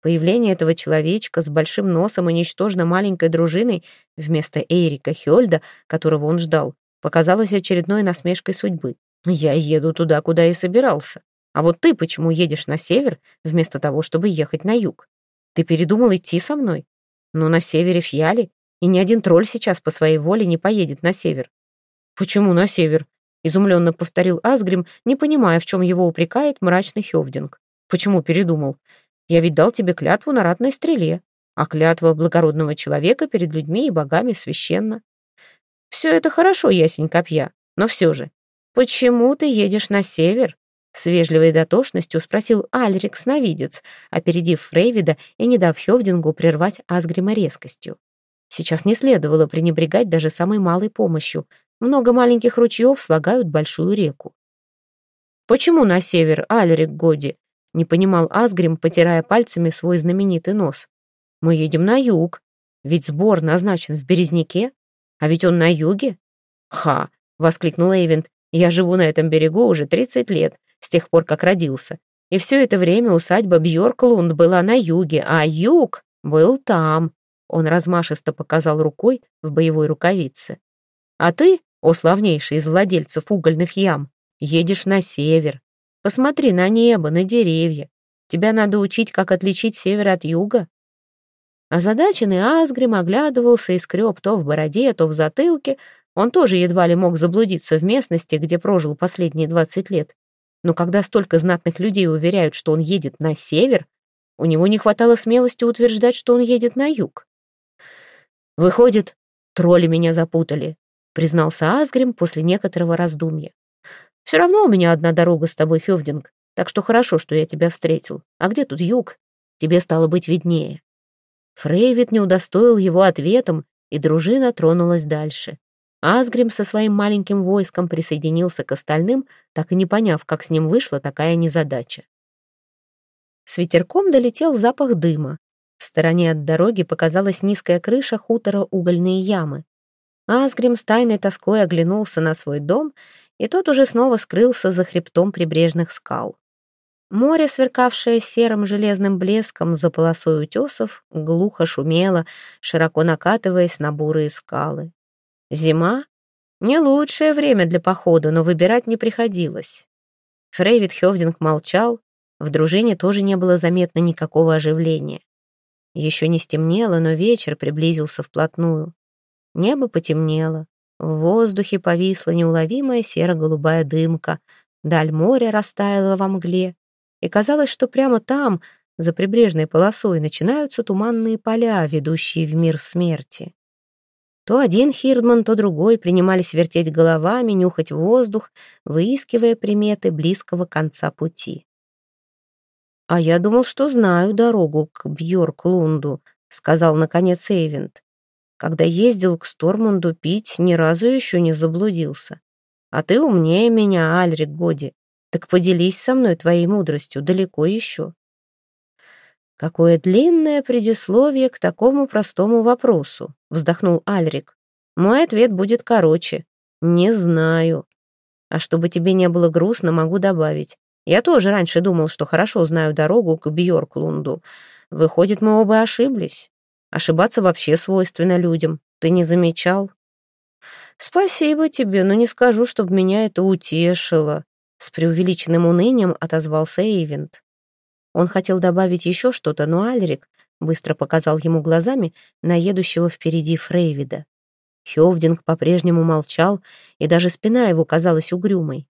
Появление этого человечка с большим носом и ничтожно маленькой дружиной вместо Эрика Хёльда, которого он ждал, показалось очередной насмешкой судьбы. «Я еду туда, куда и собирался. А вот ты почему едешь на север, вместо того, чтобы ехать на юг? Ты передумал идти со мной? Но на севере Фьяли, и ни один тролль сейчас по своей воле не поедет на север». «Почему на север?» — изумленно повторил Асгрим, не понимая, в чем его упрекает мрачный Хёвдинг. «Почему передумал? Я ведь дал тебе клятву на ратной стреле, а клятва благородного человека перед людьми и богами священна. Все это хорошо, ясень копья, но все же, почему ты едешь на север? С вежливой дотошностью спросил Альрик сновидец, опередив Фрейвида и не дав Хёвдингу прервать Асгрима резкостью. Сейчас не следовало пренебрегать даже самой малой помощью. Много маленьких ручьев слагают большую реку. «Почему на север, Альрик Годи?» Не понимал Асгрим, потирая пальцами свой знаменитый нос. «Мы едем на юг. Ведь сбор назначен в Березняке. А ведь он на юге». «Ха!» — воскликнул Эйвент. «Я живу на этом берегу уже 30 лет, с тех пор, как родился. И все это время усадьба Бьорклунд была на юге, а юг был там». Он размашисто показал рукой в боевой рукавице. «А ты, о славнейший из владельцев угольных ям, едешь на север, Посмотри на небо, на деревья. Тебя надо учить, как отличить север от юга». Озадаченный Асгрим оглядывался и скреб то в бороде, то в затылке. Он тоже едва ли мог заблудиться в местности, где прожил последние двадцать лет. Но когда столько знатных людей уверяют, что он едет на север, у него не хватало смелости утверждать, что он едет на юг. «Выходит, тролли меня запутали», — признался Асгрим после некоторого раздумья. Все равно у меня одна дорога с тобой, Хёвдинг, так что хорошо, что я тебя встретил. А где тут юг? Тебе стало быть виднее». Фрейвит не удостоил его ответом, и дружина тронулась дальше. Асгрим со своим маленьким войском присоединился к остальным, так и не поняв, как с ним вышла такая незадача. С ветерком долетел запах дыма. В стороне от дороги показалась низкая крыша хутора угольные ямы. Асгрим с тайной тоской оглянулся на свой дом и тот уже снова скрылся за хребтом прибрежных скал. Море, сверкавшее серым железным блеском за полосой утесов, глухо шумело, широко накатываясь на бурые скалы. Зима — не лучшее время для похода, но выбирать не приходилось. Фрейвид Хёвдинг молчал, в дружине тоже не было заметно никакого оживления. Еще не стемнело, но вечер приблизился вплотную. Небо потемнело, в воздухе повисла неуловимая серо-голубая дымка, даль моря растаяла во мгле, и казалось, что прямо там, за прибрежной полосой, начинаются туманные поля, ведущие в мир смерти. То один Хирдман, то другой принимались вертеть головами, нюхать воздух, выискивая приметы близкого конца пути. «А я думал, что знаю дорогу к Бьорк-Лунду», — сказал, наконец, Эйвент. Когда ездил к Стормунду пить, ни разу еще не заблудился. А ты умнее меня, Альрик Годи. Так поделись со мной твоей мудростью, далеко еще. Какое длинное предисловие к такому простому вопросу, вздохнул Альрик. Мой ответ будет короче. Не знаю. А чтобы тебе не было грустно, могу добавить. Я тоже раньше думал, что хорошо знаю дорогу к Бьорклунду. Выходит, мы оба ошиблись. Ошибаться вообще свойственно людям. Ты не замечал? Спасибо тебе, но не скажу, чтобы меня это утешило. С преувеличенным унынием отозвался Эйвент. Он хотел добавить еще что-то, но Альрик быстро показал ему глазами на едущего впереди Фрейвида. Хёвдинг по-прежнему молчал, и даже спина его казалась угрюмой.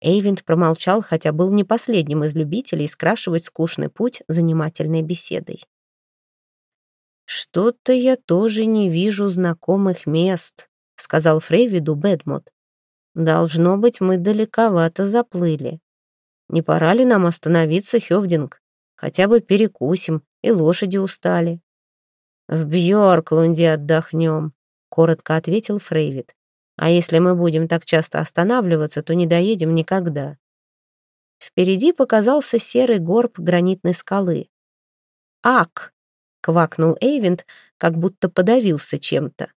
Эйвент промолчал, хотя был не последним из любителей скрашивать скучный путь занимательной беседой. «Что-то я тоже не вижу знакомых мест», — сказал Фрейвиду Бэдмот. «Должно быть, мы далековато заплыли. Не пора ли нам остановиться, Хёвдинг? Хотя бы перекусим, и лошади устали». «В Бьорклунде отдохнем», — коротко ответил Фрейвид. «А если мы будем так часто останавливаться, то не доедем никогда». Впереди показался серый горб гранитной скалы. «Ак!» — квакнул Эйвент, как будто подавился чем-то.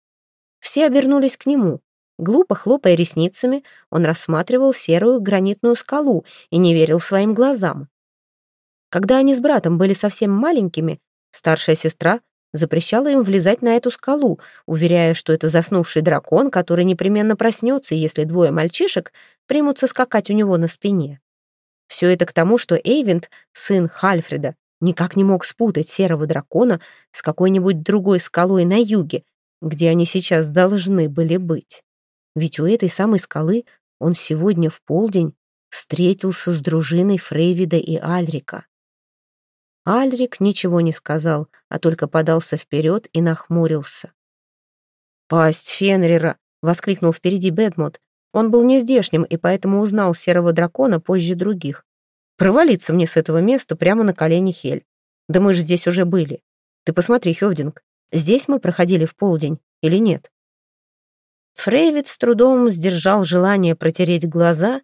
Все обернулись к нему. Глупо хлопая ресницами, он рассматривал серую гранитную скалу и не верил своим глазам. Когда они с братом были совсем маленькими, старшая сестра запрещала им влезать на эту скалу, уверяя, что это заснувший дракон, который непременно проснется, если двое мальчишек примутся скакать у него на спине. Все это к тому, что Эйвент, сын Хальфреда, никак не мог спутать серого дракона с какой-нибудь другой скалой на юге, где они сейчас должны были быть. Ведь у этой самой скалы он сегодня в полдень встретился с дружиной Фрейвида и Альрика. Альрик ничего не сказал, а только подался вперед и нахмурился. «Пасть Фенрира!» — воскликнул впереди Бедмот. Он был нездешним и поэтому узнал серого дракона позже других. «Провалиться мне с этого места прямо на колени Хель. Да мы же здесь уже были. Ты посмотри, Хёвдинг, здесь мы проходили в полдень или нет?» Фрейвид с трудом сдержал желание протереть глаза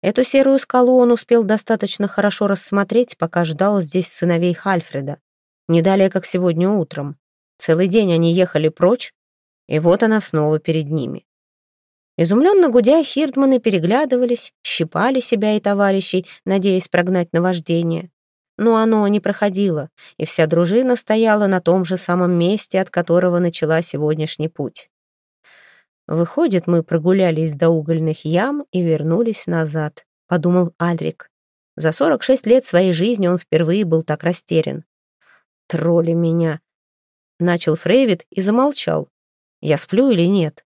Эту серую скалу он успел достаточно хорошо рассмотреть, пока ждал здесь сыновей Хальфреда. Не далее, как сегодня утром. Целый день они ехали прочь, и вот она снова перед ними. Изумленно гудя, хирдманы переглядывались, щипали себя и товарищей, надеясь прогнать наваждение. Но оно не проходило, и вся дружина стояла на том же самом месте, от которого начала сегодняшний путь. Выходит, мы прогулялись до угольных ям и вернулись назад, подумал Альрик. За 46 лет своей жизни он впервые был так растерян. Тролли меня. Начал Фрейвид и замолчал. Я сплю или нет?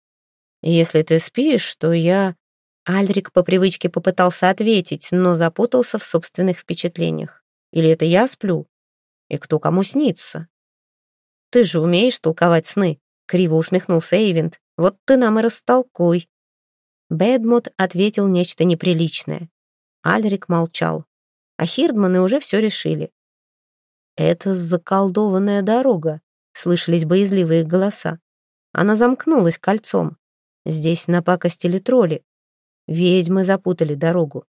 Если ты спишь, то я... Альрик по привычке попытался ответить, но запутался в собственных впечатлениях. Или это я сплю? И кто кому снится? Ты же умеешь толковать сны, криво усмехнулся Эйвент. Вот ты нам и растолкуй». Бэдмот ответил нечто неприличное. Альрик молчал, а Хирдманы уже все решили. «Это заколдованная дорога», — слышались боязливые голоса. Она замкнулась кольцом. Здесь напакостили тролли. Ведьмы запутали дорогу.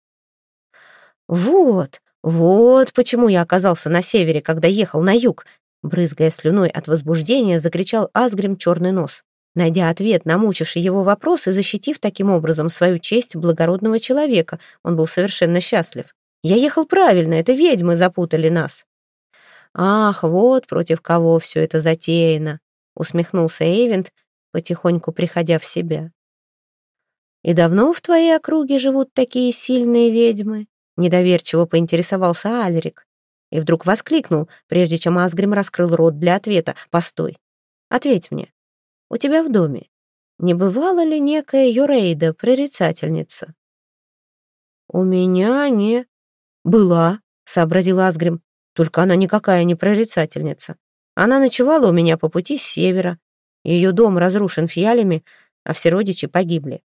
«Вот, вот почему я оказался на севере, когда ехал на юг», брызгая слюной от возбуждения, закричал Асгрим черный нос найдя ответ на мучивший его вопрос и защитив таким образом свою честь благородного человека. Он был совершенно счастлив. «Я ехал правильно, это ведьмы запутали нас». «Ах, вот против кого все это затеяно», — усмехнулся Эйвент, потихоньку приходя в себя. «И давно в твоей округе живут такие сильные ведьмы?» — недоверчиво поинтересовался Альрик. И вдруг воскликнул, прежде чем Асгрим раскрыл рот для ответа. «Постой, ответь мне, у тебя в доме не бывала ли некая Юрейда, прорицательница?» «У меня не...» «Была», — сообразил Асгрим, «только она никакая не прорицательница. Она ночевала у меня по пути с севера. Ее дом разрушен фьялями, а все родичи погибли.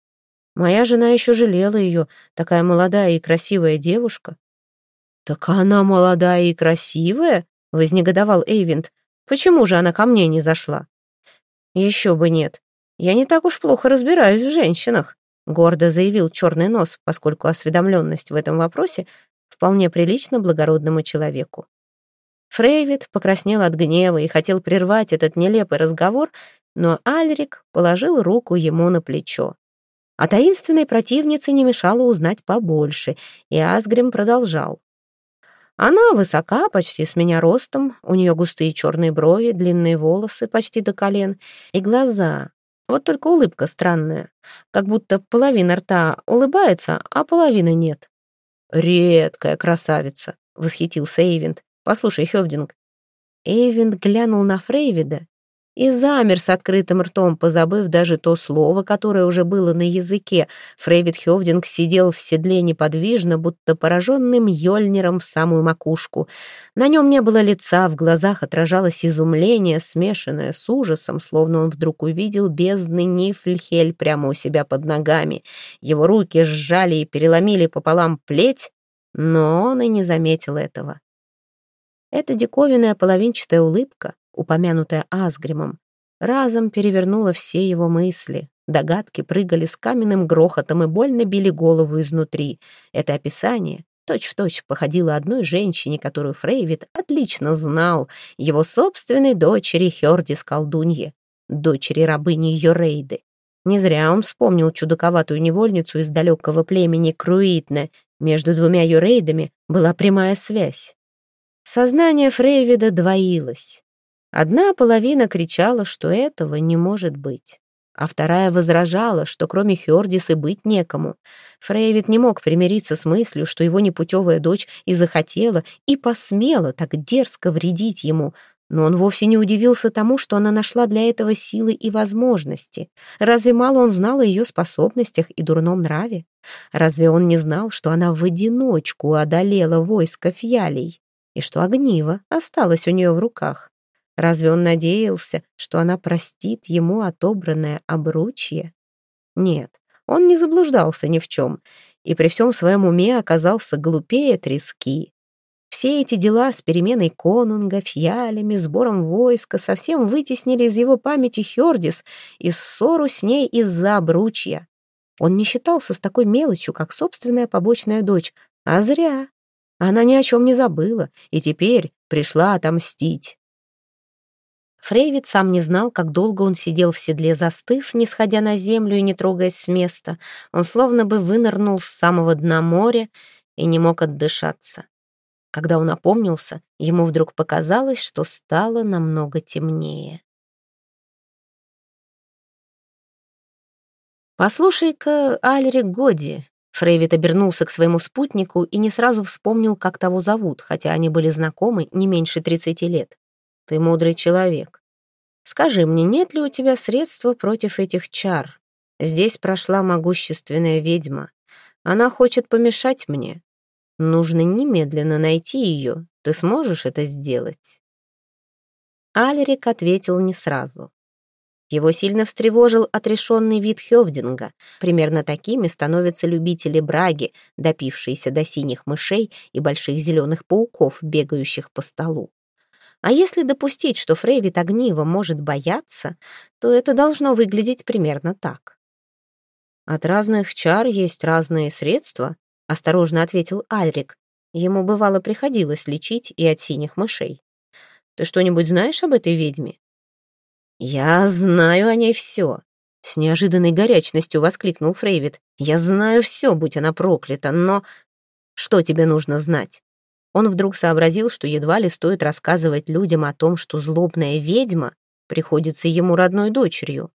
Моя жена еще жалела ее, такая молодая и красивая девушка». «Так она молодая и красивая?» — вознегодовал Эйвинд. «Почему же она ко мне не зашла?» «Еще бы нет. Я не так уж плохо разбираюсь в женщинах», гордо заявил черный нос, поскольку осведомленность в этом вопросе вполне прилично благородному человеку. Фрейвид покраснел от гнева и хотел прервать этот нелепый разговор, но Альрик положил руку ему на плечо. А таинственной противнице не мешало узнать побольше, и Асгрим продолжал. Она высока, почти с меня ростом, у нее густые черные брови, длинные волосы почти до колен и глаза. Вот только улыбка странная, как будто половина рта улыбается, а половины нет. «Редкая красавица», — восхитился Эйвинд. «Послушай, Хёвдинг». Эйвинд глянул на Фрейвида и замер с открытым ртом, позабыв даже то слово, которое уже было на языке. Фрейвид Хёвдинг сидел в седле неподвижно, будто пораженным Йольнером в самую макушку. На нем не было лица, в глазах отражалось изумление, смешанное с ужасом, словно он вдруг увидел бездны Нифльхель прямо у себя под ногами. Его руки сжали и переломили пополам плеть, но он и не заметил этого. Эта диковинная половинчатая улыбка, упомянутая Асгримом, разом перевернула все его мысли. Догадки прыгали с каменным грохотом и больно били голову изнутри. Это описание точь-в-точь -точь походило одной женщине, которую Фрейвит отлично знал, его собственной дочери Хёрдис колдунье. дочери рабыни Йорейды. Не зря он вспомнил чудаковатую невольницу из далекого племени Круитне. Между двумя Юрейдами была прямая связь. Сознание Фрейвида двоилось. Одна половина кричала, что этого не может быть, а вторая возражала, что кроме Хёрдис быть некому. Фрейвид не мог примириться с мыслью, что его непутевая дочь и захотела, и посмела так дерзко вредить ему — но он вовсе не удивился тому, что она нашла для этого силы и возможности. Разве мало он знал о ее способностях и дурном нраве? Разве он не знал, что она в одиночку одолела войско фьялей? И что огниво осталось у нее в руках? Разве он надеялся, что она простит ему отобранное обручье? Нет, он не заблуждался ни в чем, и при всем своем уме оказался глупее трески. Все эти дела с переменой конунга, фьялями, сбором войска совсем вытеснили из его памяти Хёрдис и ссору с ней из-за обручья. Он не считался с такой мелочью, как собственная побочная дочь, а зря. Она ни о чем не забыла и теперь пришла отомстить. Фрейвид сам не знал, как долго он сидел в седле, застыв, не сходя на землю и не трогаясь с места. Он словно бы вынырнул с самого дна моря и не мог отдышаться. Когда он опомнился, ему вдруг показалось, что стало намного темнее. «Послушай-ка, Альрик Годи», Фрейвит обернулся к своему спутнику и не сразу вспомнил, как того зовут, хотя они были знакомы не меньше тридцати лет. «Ты мудрый человек. Скажи мне, нет ли у тебя средства против этих чар? Здесь прошла могущественная ведьма. Она хочет помешать мне. Нужно немедленно найти ее. Ты сможешь это сделать?» Алерик ответил не сразу. Его сильно встревожил отрешенный вид Хевдинга. Примерно такими становятся любители браги, допившиеся до синих мышей и больших зеленых пауков, бегающих по столу. А если допустить, что Фрейвит огнива может бояться, то это должно выглядеть примерно так. От разных чар есть разные средства, — осторожно ответил Альрик. Ему бывало приходилось лечить и от синих мышей. «Ты что-нибудь знаешь об этой ведьме?» «Я знаю о ней все», — с неожиданной горячностью воскликнул Фрейвит. «Я знаю все, будь она проклята, но...» «Что тебе нужно знать?» Он вдруг сообразил, что едва ли стоит рассказывать людям о том, что злобная ведьма приходится ему родной дочерью.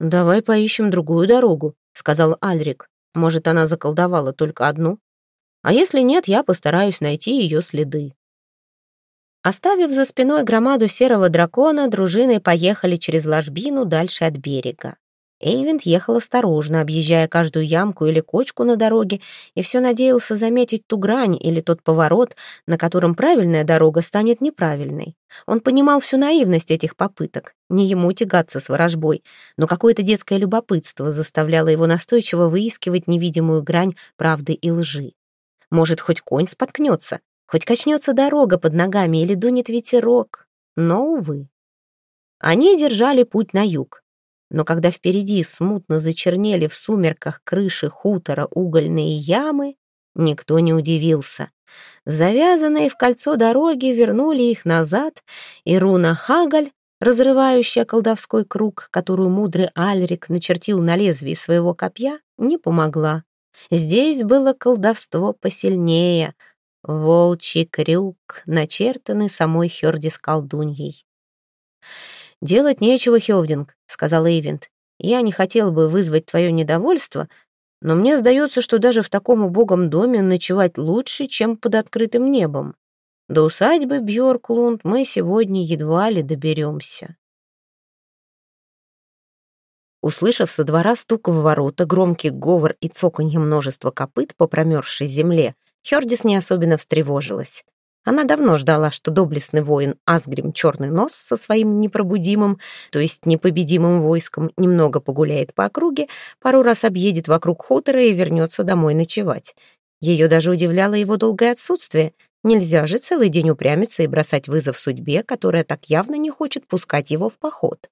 «Давай поищем другую дорогу», — сказал Альрик. Может, она заколдовала только одну? А если нет, я постараюсь найти ее следы. Оставив за спиной громаду серого дракона, дружины поехали через ложбину дальше от берега. Эйвент ехал осторожно, объезжая каждую ямку или кочку на дороге, и все надеялся заметить ту грань или тот поворот, на котором правильная дорога станет неправильной. Он понимал всю наивность этих попыток, не ему тягаться с ворожбой, но какое-то детское любопытство заставляло его настойчиво выискивать невидимую грань правды и лжи. Может, хоть конь споткнется, хоть качнется дорога под ногами или дунет ветерок, но, увы. Они держали путь на юг, но когда впереди смутно зачернели в сумерках крыши хутора угольные ямы, никто не удивился. Завязанные в кольцо дороги вернули их назад, и руна Хагаль, разрывающая колдовской круг, которую мудрый Альрик начертил на лезвии своего копья, не помогла. Здесь было колдовство посильнее — волчий крюк, начертанный самой Хёрдис колдуньей. «Делать нечего, Хевдинг», — сказал Эйвент. «Я не хотел бы вызвать твое недовольство, но мне сдается, что даже в таком убогом доме ночевать лучше, чем под открытым небом. До усадьбы Бьорклунд мы сегодня едва ли доберемся». Услышав со двора стук в ворота, громкий говор и цоканье множества копыт по промерзшей земле, Хёрдис не особенно встревожилась. Она давно ждала, что доблестный воин Асгрим Черный Нос со своим непробудимым, то есть непобедимым войском, немного погуляет по округе, пару раз объедет вокруг хутора и вернется домой ночевать. Ее даже удивляло его долгое отсутствие. Нельзя же целый день упрямиться и бросать вызов судьбе, которая так явно не хочет пускать его в поход.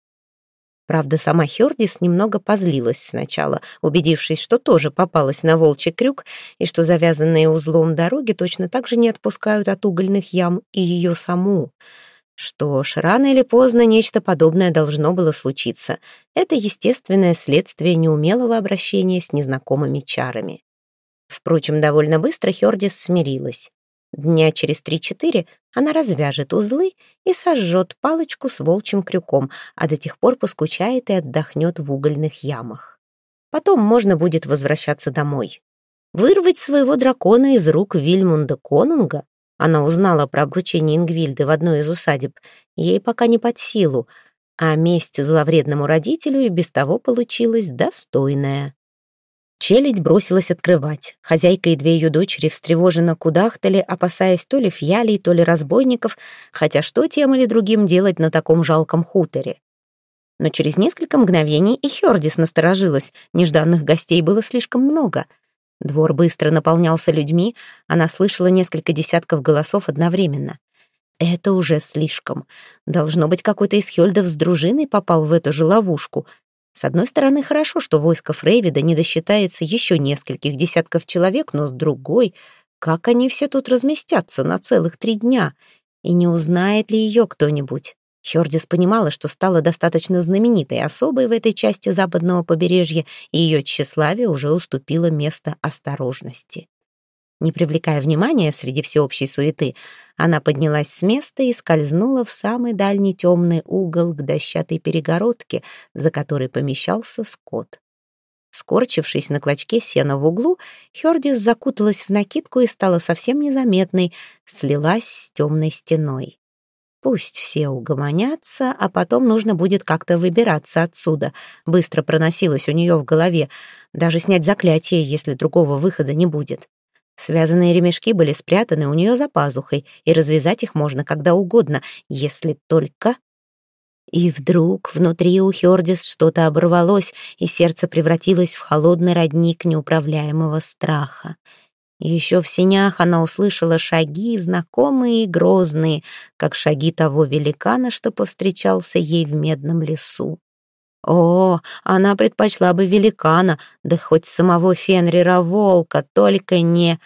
Правда, сама Хёрдис немного позлилась сначала, убедившись, что тоже попалась на волчий крюк и что завязанные узлом дороги точно так же не отпускают от угольных ям и ее саму. Что ж, рано или поздно нечто подобное должно было случиться. Это естественное следствие неумелого обращения с незнакомыми чарами. Впрочем, довольно быстро Хёрдис смирилась. Дня через три-четыре она развяжет узлы и сожжет палочку с волчьим крюком, а до тех пор поскучает и отдохнет в угольных ямах. Потом можно будет возвращаться домой. Вырвать своего дракона из рук Вильмунда Конунга она узнала про обручение Ингвильды в одной из усадеб. Ей пока не под силу, а месть зловредному родителю и без того получилась достойная. Челядь бросилась открывать. Хозяйка и две ее дочери встревоженно кудахтали, опасаясь то ли фьялей, то ли разбойников, хотя что тем или другим делать на таком жалком хуторе. Но через несколько мгновений и Хёрдис насторожилась, нежданных гостей было слишком много — Двор быстро наполнялся людьми, она слышала несколько десятков голосов одновременно. Это уже слишком. Должно быть, какой-то из Хёльдов с дружиной попал в эту же ловушку. С одной стороны, хорошо, что войско Фрейвида не досчитается еще нескольких десятков человек, но с другой, как они все тут разместятся на целых три дня? И не узнает ли ее кто-нибудь? Хёрдис понимала, что стала достаточно знаменитой особой в этой части западного побережья, и ее тщеславие уже уступило место осторожности. Не привлекая внимания среди всеобщей суеты, она поднялась с места и скользнула в самый дальний темный угол к дощатой перегородке, за которой помещался скот. Скорчившись на клочке сена в углу, Хёрдис закуталась в накидку и стала совсем незаметной, слилась с темной стеной. Пусть все угомонятся, а потом нужно будет как-то выбираться отсюда. Быстро проносилось у нее в голове. Даже снять заклятие, если другого выхода не будет. Связанные ремешки были спрятаны у нее за пазухой, и развязать их можно когда угодно, если только... И вдруг внутри у Хёрдис что-то оборвалось, и сердце превратилось в холодный родник неуправляемого страха. Еще в синях она услышала шаги, знакомые и грозные, как шаги того великана, что повстречался ей в медном лесу. О, она предпочла бы великана, да хоть самого Фенрира волка, только не...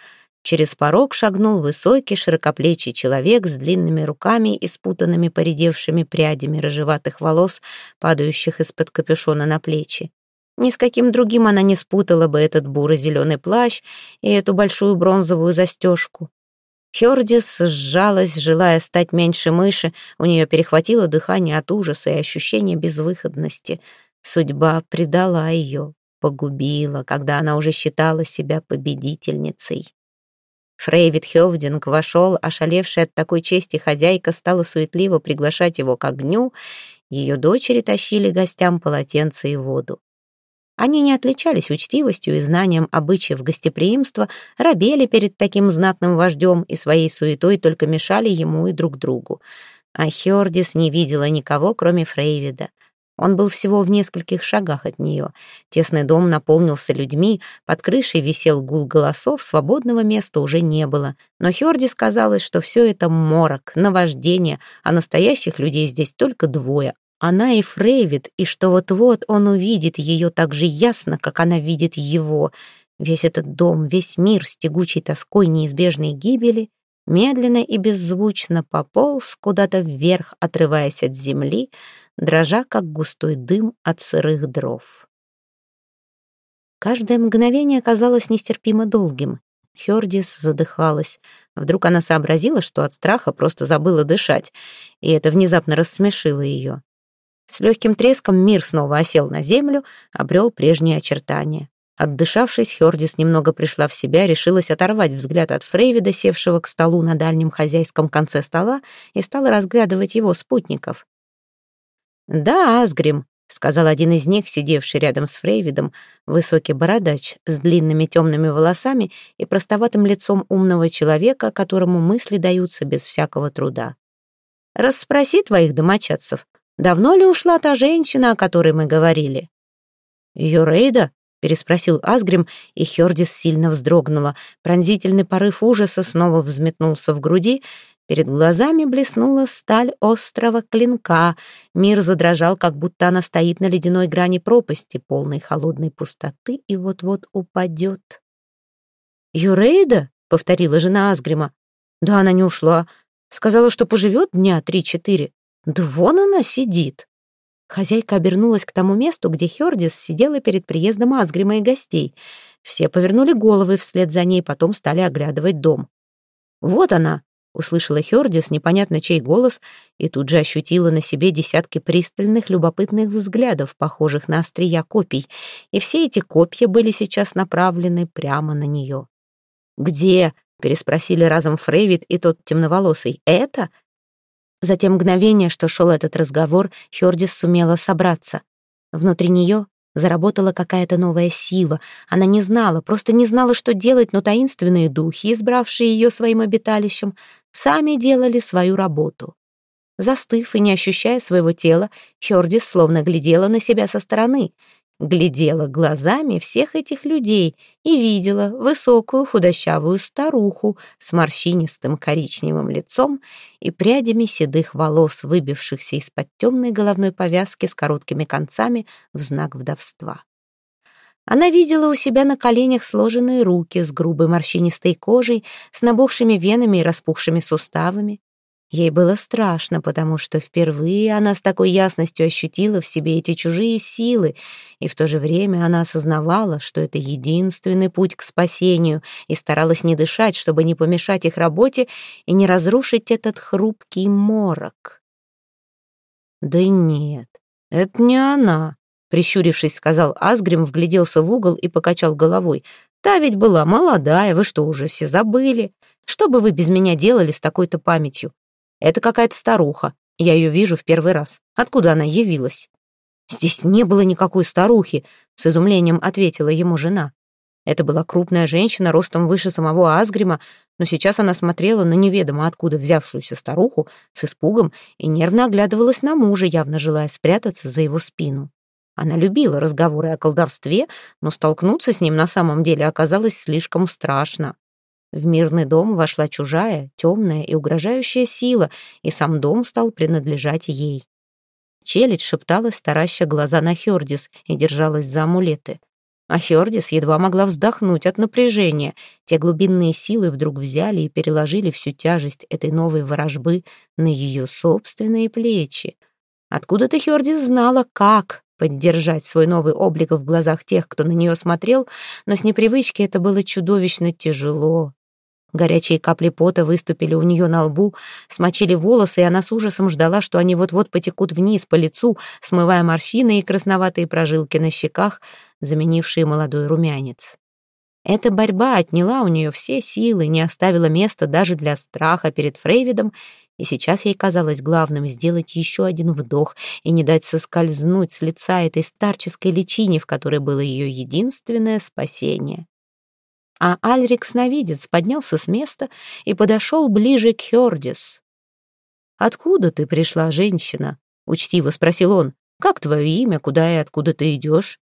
Через порог шагнул высокий, широкоплечий человек с длинными руками и спутанными поредевшими прядями рыжеватых волос, падающих из-под капюшона на плечи. Ни с каким другим она не спутала бы этот буро-зеленый плащ и эту большую бронзовую застежку. Хёрдис сжалась, желая стать меньше мыши, у нее перехватило дыхание от ужаса и ощущения безвыходности. Судьба предала ее, погубила, когда она уже считала себя победительницей. Фрейвид Хёвдинг вошел, ошалевшая от такой чести хозяйка стала суетливо приглашать его к огню, ее дочери тащили гостям полотенце и воду. Они не отличались учтивостью и знанием обычаев гостеприимства, робели перед таким знатным вождем и своей суетой только мешали ему и друг другу. А Хёрдис не видела никого, кроме Фрейвида. Он был всего в нескольких шагах от нее. Тесный дом наполнился людьми, под крышей висел гул голосов, свободного места уже не было. Но Хёрдис казалось, что все это морок, наваждение, а настоящих людей здесь только двое, она и Фрейвид, и что вот-вот он увидит ее так же ясно, как она видит его. Весь этот дом, весь мир с тягучей тоской неизбежной гибели медленно и беззвучно пополз куда-то вверх, отрываясь от земли, дрожа, как густой дым от сырых дров. Каждое мгновение казалось нестерпимо долгим. Хёрдис задыхалась. Вдруг она сообразила, что от страха просто забыла дышать, и это внезапно рассмешило ее. С легким треском мир снова осел на землю, обрел прежние очертания. Отдышавшись, Хёрдис немного пришла в себя, решилась оторвать взгляд от Фрейвида, севшего к столу на дальнем хозяйском конце стола, и стала разглядывать его спутников. «Да, Асгрим», — сказал один из них, сидевший рядом с Фрейвидом, высокий бородач с длинными темными волосами и простоватым лицом умного человека, которому мысли даются без всякого труда. «Расспроси твоих домочадцев, Давно ли ушла та женщина, о которой мы говорили?» «Юрейда?» — переспросил Асгрим, и Хёрдис сильно вздрогнула. Пронзительный порыв ужаса снова взметнулся в груди. Перед глазами блеснула сталь острого клинка. Мир задрожал, как будто она стоит на ледяной грани пропасти, полной холодной пустоты, и вот-вот упадет. «Юрейда?» — повторила жена Асгрима. «Да она не ушла. Сказала, что поживет дня три-четыре. Да вон она сидит. Хозяйка обернулась к тому месту, где Хердис сидела перед приездом Асгрима и гостей. Все повернули головы вслед за ней, потом стали оглядывать дом. «Вот она!» — услышала Хердис непонятно чей голос и тут же ощутила на себе десятки пристальных любопытных взглядов, похожих на острия копий, и все эти копья были сейчас направлены прямо на нее. «Где?» — переспросили разом Фрейвит и тот темноволосый. «Это?» За те мгновения, что шел этот разговор, Хердис сумела собраться. Внутри нее заработала какая-то новая сила. Она не знала, просто не знала, что делать, но таинственные духи, избравшие ее своим обиталищем, сами делали свою работу. Застыв и не ощущая своего тела, Хердис словно глядела на себя со стороны — глядела глазами всех этих людей и видела высокую худощавую старуху с морщинистым коричневым лицом и прядями седых волос, выбившихся из-под темной головной повязки с короткими концами в знак вдовства. Она видела у себя на коленях сложенные руки с грубой морщинистой кожей, с набухшими венами и распухшими суставами, Ей было страшно, потому что впервые она с такой ясностью ощутила в себе эти чужие силы, и в то же время она осознавала, что это единственный путь к спасению, и старалась не дышать, чтобы не помешать их работе и не разрушить этот хрупкий морок. «Да нет, это не она», — прищурившись, сказал Асгрим, вгляделся в угол и покачал головой. «Та ведь была молодая, вы что, уже все забыли? Что бы вы без меня делали с такой-то памятью? Это какая-то старуха. Я ее вижу в первый раз. Откуда она явилась?» «Здесь не было никакой старухи», — с изумлением ответила ему жена. Это была крупная женщина, ростом выше самого Асгрима, но сейчас она смотрела на неведомо откуда взявшуюся старуху с испугом и нервно оглядывалась на мужа, явно желая спрятаться за его спину. Она любила разговоры о колдовстве, но столкнуться с ним на самом деле оказалось слишком страшно. В мирный дом вошла чужая, темная и угрожающая сила, и сам дом стал принадлежать ей. Челядь шепталась, тараща глаза на Хердис и держалась за амулеты. А Хердис едва могла вздохнуть от напряжения. Те глубинные силы вдруг взяли и переложили всю тяжесть этой новой ворожбы на ее собственные плечи. Откуда-то Хердис знала, как поддержать свой новый облик в глазах тех, кто на нее смотрел, но с непривычки это было чудовищно тяжело. Горячие капли пота выступили у нее на лбу, смочили волосы, и она с ужасом ждала, что они вот-вот потекут вниз по лицу, смывая морщины и красноватые прожилки на щеках, заменившие молодой румянец. Эта борьба отняла у нее все силы, не оставила места даже для страха перед Фрейвидом, и сейчас ей казалось главным сделать еще один вдох и не дать соскользнуть с лица этой старческой личине, в которой было ее единственное спасение а Альрик-сновидец поднялся с места и подошел ближе к Хердис. «Откуда ты пришла, женщина?» — учтиво спросил он. «Как твое имя, куда и откуда ты идешь?»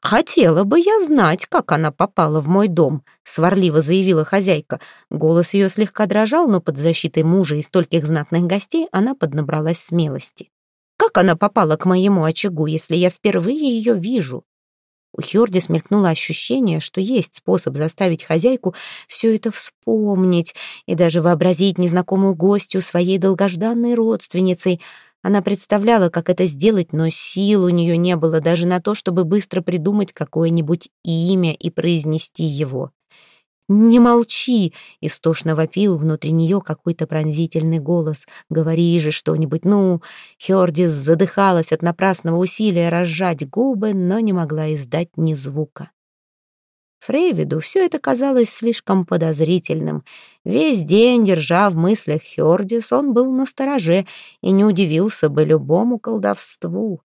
«Хотела бы я знать, как она попала в мой дом», — сварливо заявила хозяйка. Голос ее слегка дрожал, но под защитой мужа и стольких знатных гостей она поднабралась смелости. «Как она попала к моему очагу, если я впервые ее вижу?» У Хёрди смелькнуло ощущение, что есть способ заставить хозяйку все это вспомнить и даже вообразить незнакомую гостью своей долгожданной родственницей. Она представляла, как это сделать, но сил у нее не было даже на то, чтобы быстро придумать какое-нибудь имя и произнести его. «Не молчи!» — истошно вопил внутри нее какой-то пронзительный голос. «Говори же что-нибудь, ну!» Хердис задыхалась от напрасного усилия разжать губы, но не могла издать ни звука. Фрейвиду все это казалось слишком подозрительным. Весь день, держа в мыслях Хердис, он был настороже и не удивился бы любому колдовству.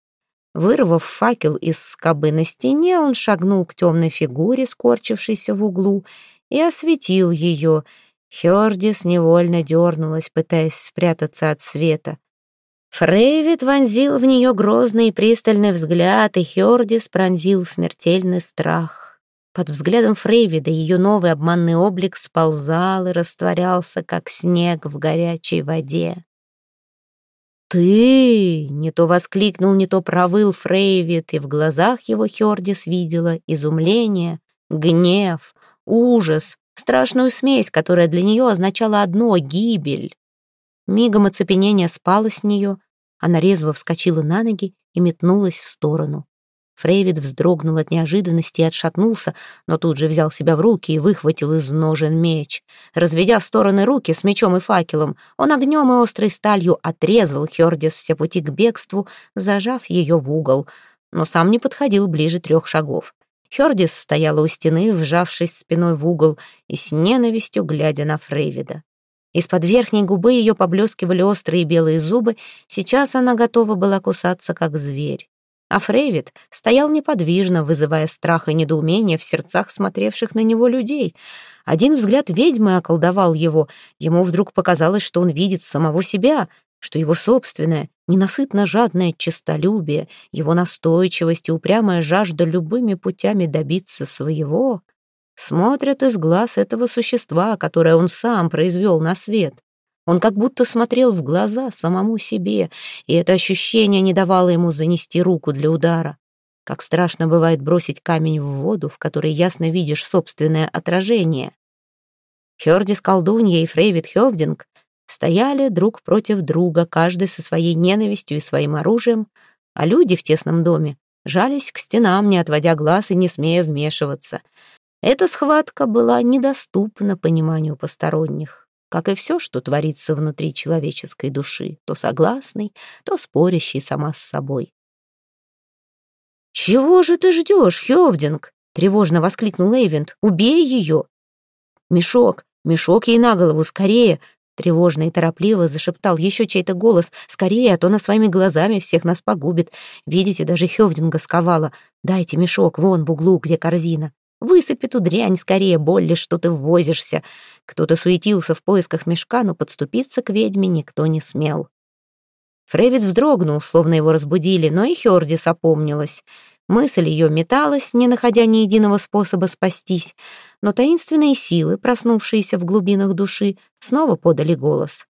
Вырвав факел из скобы на стене, он шагнул к темной фигуре, скорчившейся в углу, и осветил ее. Хердис невольно дернулась, пытаясь спрятаться от света. Фрейвит вонзил в нее грозный и пристальный взгляд, и Хердис пронзил смертельный страх. Под взглядом Фрейвида ее новый обманный облик сползал и растворялся, как снег в горячей воде. «Ты!» — не то воскликнул, не то провыл Фрейвит, и в глазах его Хердис видела изумление, гнев, ужас, страшную смесь, которая для нее означала одно — гибель. Мигом оцепенение спало с нее, она резво вскочила на ноги и метнулась в сторону. Фрейвид вздрогнул от неожиданности и отшатнулся, но тут же взял себя в руки и выхватил из ножен меч. Разведя в стороны руки с мечом и факелом, он огнем и острой сталью отрезал Хердис все пути к бегству, зажав ее в угол, но сам не подходил ближе трех шагов. Хердис стояла у стены, вжавшись спиной в угол и с ненавистью глядя на Фрейвида. Из-под верхней губы ее поблескивали острые белые зубы, сейчас она готова была кусаться, как зверь. А Фрейвид стоял неподвижно, вызывая страх и недоумение в сердцах смотревших на него людей. Один взгляд ведьмы околдовал его. Ему вдруг показалось, что он видит самого себя, что его собственное, ненасытно жадное честолюбие, его настойчивость и упрямая жажда любыми путями добиться своего смотрят из глаз этого существа, которое он сам произвел на свет. Он как будто смотрел в глаза самому себе, и это ощущение не давало ему занести руку для удара. Как страшно бывает бросить камень в воду, в которой ясно видишь собственное отражение. Хёрдис колдунья и Фрейвид Хёвдинг стояли друг против друга, каждый со своей ненавистью и своим оружием, а люди в тесном доме жались к стенам, не отводя глаз и не смея вмешиваться. Эта схватка была недоступна пониманию посторонних как и все, что творится внутри человеческой души, то согласный, то спорящий сама с собой. «Чего же ты ждешь, Хёвдинг?» — тревожно воскликнул Эйвент. «Убей ее!» «Мешок! Мешок ей на голову! Скорее!» Тревожно и торопливо зашептал еще чей-то голос. «Скорее, а то она своими глазами всех нас погубит. Видите, даже Хёвдинга сковала. Дайте мешок, вон в углу, где корзина. Высыпь эту дрянь скорее, Болли, что ты ввозишься. Кто-то суетился в поисках мешка, но подступиться к ведьме никто не смел. Фрейвиц вздрогнул, словно его разбудили, но и Хёрдис опомнилась. Мысль ее металась, не находя ни единого способа спастись, но таинственные силы, проснувшиеся в глубинах души, снова подали голос.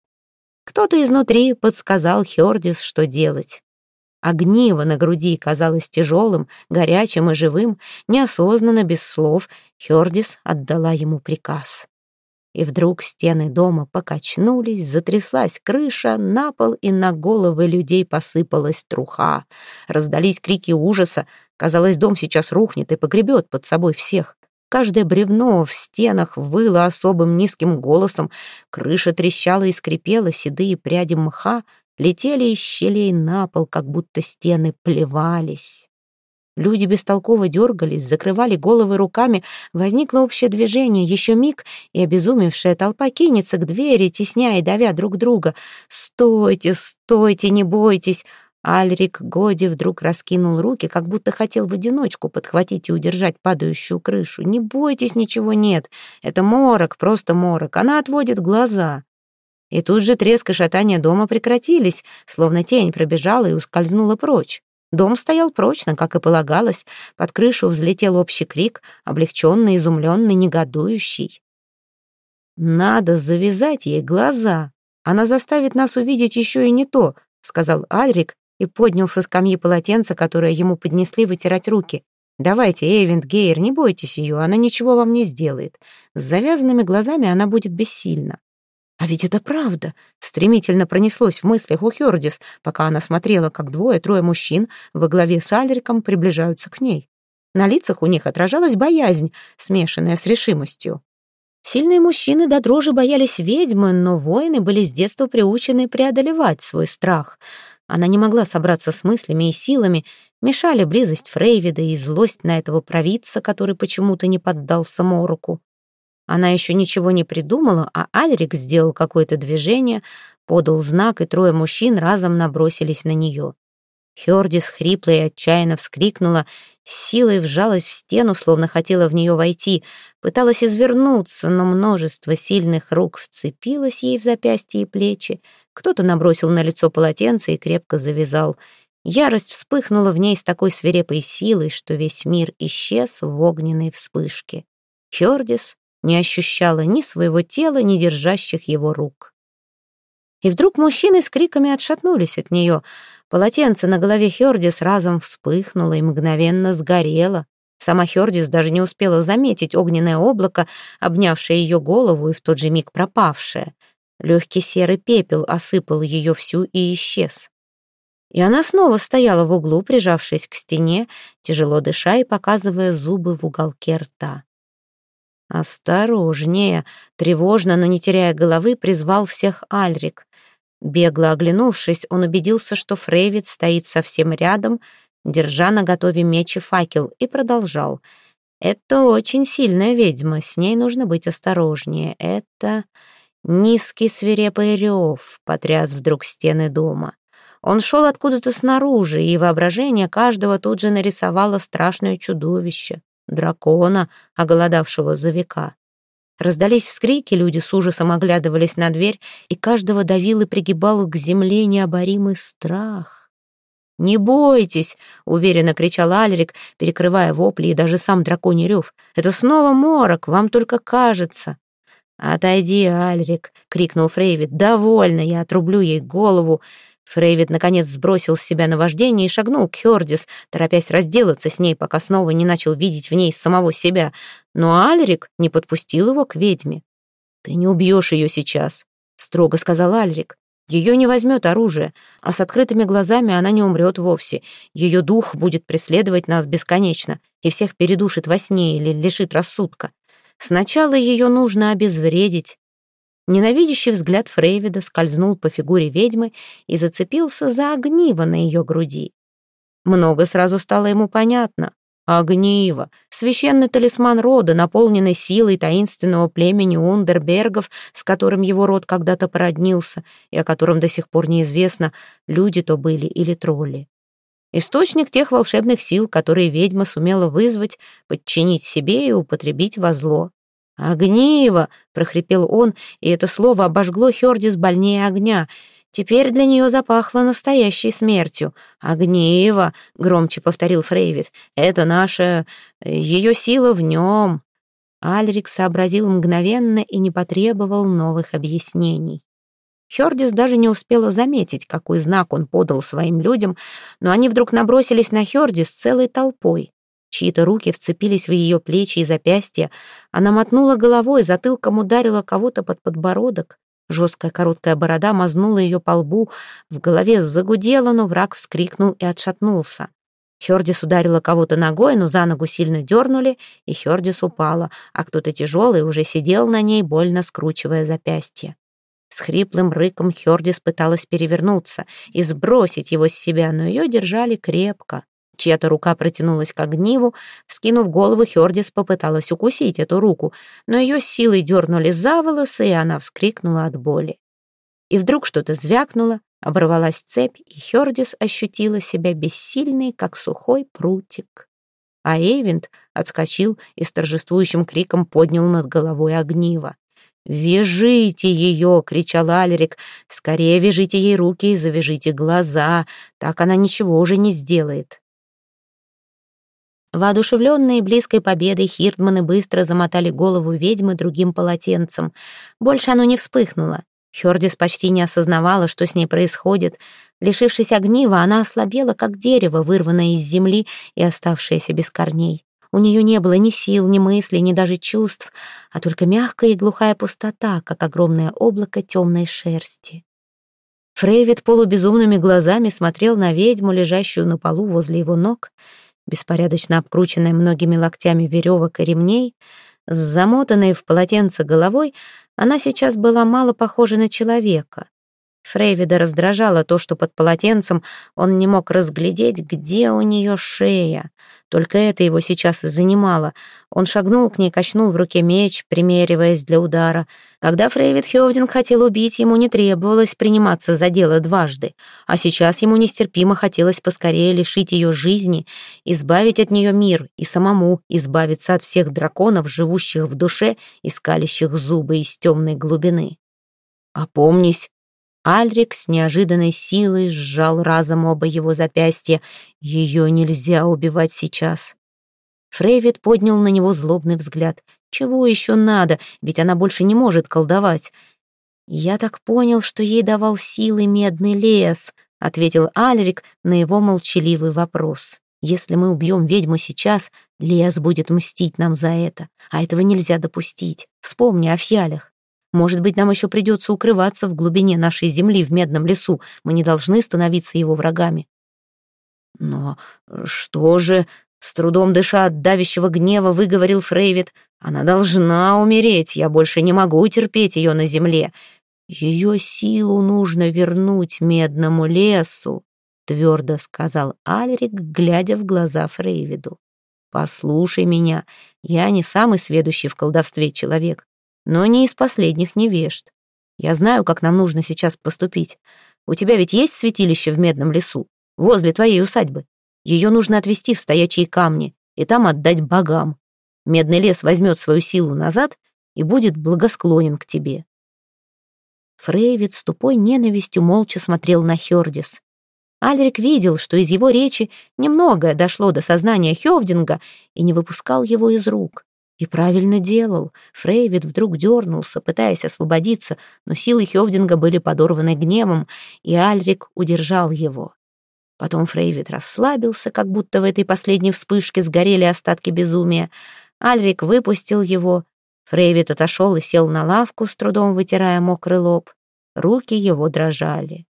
Кто-то изнутри подсказал Хёрдис, что делать. Огниво на груди казалось тяжелым, горячим и живым, неосознанно, без слов, Хёрдис отдала ему приказ. И вдруг стены дома покачнулись, затряслась крыша, на пол и на головы людей посыпалась труха. Раздались крики ужаса. Казалось, дом сейчас рухнет и погребет под собой всех. Каждое бревно в стенах выло особым низким голосом, крыша трещала и скрипела, седые пряди мха летели из щелей на пол, как будто стены плевались. Люди бестолково дергались, закрывали головы руками, возникло общее движение, еще миг, и обезумевшая толпа кинется к двери, тесняя и давя друг друга. «Стойте, стойте, не бойтесь!» Альрик Годи вдруг раскинул руки, как будто хотел в одиночку подхватить и удержать падающую крышу. «Не бойтесь, ничего нет. Это морок, просто морок. Она отводит глаза». И тут же треск и шатание дома прекратились, словно тень пробежала и ускользнула прочь. Дом стоял прочно, как и полагалось. Под крышу взлетел общий крик, облегченный, изумленный, негодующий. «Надо завязать ей глаза. Она заставит нас увидеть еще и не то», — сказал Альрик и поднял со скамьи полотенце, которое ему поднесли вытирать руки. «Давайте, Эйвент Гейер, не бойтесь ее, она ничего вам не сделает. С завязанными глазами она будет бессильна». А ведь это правда. Стремительно пронеслось в мыслях у Хёрдис, пока она смотрела, как двое-трое мужчин во главе с Альриком приближаются к ней. На лицах у них отражалась боязнь, смешанная с решимостью. Сильные мужчины до дрожи боялись ведьмы, но воины были с детства приучены преодолевать свой страх. Она не могла собраться с мыслями и силами, мешали близость Фрейвида и злость на этого провидца, который почему-то не поддался мороку. Она еще ничего не придумала, а Альрик сделал какое-то движение, подал знак, и трое мужчин разом набросились на нее. Хёрдис хрипло и отчаянно вскрикнула, силой вжалась в стену, словно хотела в нее войти, пыталась извернуться, но множество сильных рук вцепилось ей в запястья и плечи. Кто-то набросил на лицо полотенце и крепко завязал. Ярость вспыхнула в ней с такой свирепой силой, что весь мир исчез в огненной вспышке. Хёрдис не ощущала ни своего тела, ни держащих его рук. И вдруг мужчины с криками отшатнулись от нее. Полотенце на голове Хёрдис разом вспыхнуло и мгновенно сгорело. Сама Хёрдис даже не успела заметить огненное облако, обнявшее ее голову и в тот же миг пропавшее. Легкий серый пепел осыпал ее всю и исчез. И она снова стояла в углу, прижавшись к стене, тяжело дыша и показывая зубы в уголке рта. «Осторожнее!» — тревожно, но не теряя головы, призвал всех Альрик. Бегло оглянувшись, он убедился, что Фрейвит стоит совсем рядом, держа на готове меч и факел, и продолжал. «Это очень сильная ведьма, с ней нужно быть осторожнее. Это...» Низкий свирепый рев потряс вдруг стены дома. Он шел откуда-то снаружи, и воображение каждого тут же нарисовало страшное чудовище — дракона, оголодавшего за века. Раздались вскрики, люди с ужасом оглядывались на дверь, и каждого давил и пригибал к земле необоримый страх. «Не бойтесь!» — уверенно кричал Альрик, перекрывая вопли и даже сам драконий рев. «Это снова морок, вам только кажется!» «Отойди, Альрик!» — крикнул Фрейвид. «Довольно, я отрублю ей голову!» Фрейвид наконец сбросил с себя наваждение и шагнул к Хёрдис, торопясь разделаться с ней, пока снова не начал видеть в ней самого себя. Но Альрик не подпустил его к ведьме. «Ты не убьешь ее сейчас», — строго сказал Альрик. «Ее не возьмет оружие, а с открытыми глазами она не умрет вовсе. Ее дух будет преследовать нас бесконечно и всех передушит во сне или лишит рассудка. Сначала ее нужно обезвредить, Ненавидящий взгляд Фрейвида скользнул по фигуре ведьмы и зацепился за огниво на ее груди. Много сразу стало ему понятно. Огниво, священный талисман рода, наполненный силой таинственного племени Ундербергов, с которым его род когда-то породнился, и о котором до сих пор неизвестно, люди то были или тролли. Источник тех волшебных сил, которые ведьма сумела вызвать, подчинить себе и употребить во зло. «Огниво!» — прохрипел он, и это слово обожгло Хёрдис больнее огня. Теперь для нее запахло настоящей смертью. «Огниво!» — громче повторил Фрейвит. «Это наша... ее сила в нем!» Альрик сообразил мгновенно и не потребовал новых объяснений. Хёрдис даже не успела заметить, какой знак он подал своим людям, но они вдруг набросились на Хёрдис целой толпой. Чьи-то руки вцепились в ее плечи и запястья. Она мотнула головой, затылком ударила кого-то под подбородок. Жесткая короткая борода мазнула ее по лбу, в голове загудело, но враг вскрикнул и отшатнулся. Хердис ударила кого-то ногой, но за ногу сильно дернули, и Хердис упала, а кто-то тяжелый уже сидел на ней, больно скручивая запястье. С хриплым рыком Хердис пыталась перевернуться и сбросить его с себя, но ее держали крепко. Чья-то рука протянулась к огниву, вскинув голову, Хёрдис попыталась укусить эту руку, но ее силой дернули за волосы, и она вскрикнула от боли. И вдруг что-то звякнуло, оборвалась цепь, и Хёрдис ощутила себя бессильной, как сухой прутик. А Эйвент отскочил и с торжествующим криком поднял над головой огниво. «Вяжите ее!» — кричал Алерик. «Скорее вяжите ей руки и завяжите глаза, так она ничего уже не сделает». Воодушевленные близкой победой хирдманы быстро замотали голову ведьмы другим полотенцем. Больше оно не вспыхнуло. Хёрдис почти не осознавала, что с ней происходит. Лишившись огнива, она ослабела, как дерево, вырванное из земли и оставшееся без корней. У нее не было ни сил, ни мыслей, ни даже чувств, а только мягкая и глухая пустота, как огромное облако темной шерсти. Фрейвит полубезумными глазами смотрел на ведьму, лежащую на полу возле его ног — беспорядочно обкрученная многими локтями веревок и ремней, с замотанной в полотенце головой, она сейчас была мало похожа на человека. Фрейвида раздражало то, что под полотенцем он не мог разглядеть, где у нее шея. Только это его сейчас и занимало. Он шагнул к ней, качнул в руке меч, примериваясь для удара. Когда Фрейвид Хёвдинг хотел убить, ему не требовалось приниматься за дело дважды. А сейчас ему нестерпимо хотелось поскорее лишить ее жизни, избавить от нее мир и самому избавиться от всех драконов, живущих в душе и скалящих зубы из темной глубины. «Опомнись!» Альрик с неожиданной силой сжал разом оба его запястья. Ее нельзя убивать сейчас. Фрейвит поднял на него злобный взгляд. Чего еще надо, ведь она больше не может колдовать. «Я так понял, что ей давал силы медный лес», — ответил Альрик на его молчаливый вопрос. «Если мы убьем ведьму сейчас, лес будет мстить нам за это, а этого нельзя допустить. Вспомни о фьялях. Может быть, нам еще придется укрываться в глубине нашей земли в медном лесу. Мы не должны становиться его врагами». «Но что же...» — с трудом дыша от давящего гнева выговорил Фрейвит. «Она должна умереть. Я больше не могу терпеть ее на земле. Ее силу нужно вернуть медному лесу», — твердо сказал Альрик, глядя в глаза Фрейвиду. «Послушай меня, я не самый сведущий в колдовстве человек, но не из последних невежд. Я знаю, как нам нужно сейчас поступить. У тебя ведь есть святилище в Медном лесу, возле твоей усадьбы. Ее нужно отвезти в стоячие камни и там отдать богам. Медный лес возьмет свою силу назад и будет благосклонен к тебе». Фрейвид с тупой ненавистью молча смотрел на Хёрдис. Альрик видел, что из его речи немногое дошло до сознания Хёвдинга и не выпускал его из рук. И правильно делал. Фрейвид вдруг дернулся, пытаясь освободиться, но силы Хёвдинга были подорваны гневом, и Альрик удержал его. Потом Фрейвид расслабился, как будто в этой последней вспышке сгорели остатки безумия. Альрик выпустил его. Фрейвид отошел и сел на лавку, с трудом вытирая мокрый лоб. Руки его дрожали.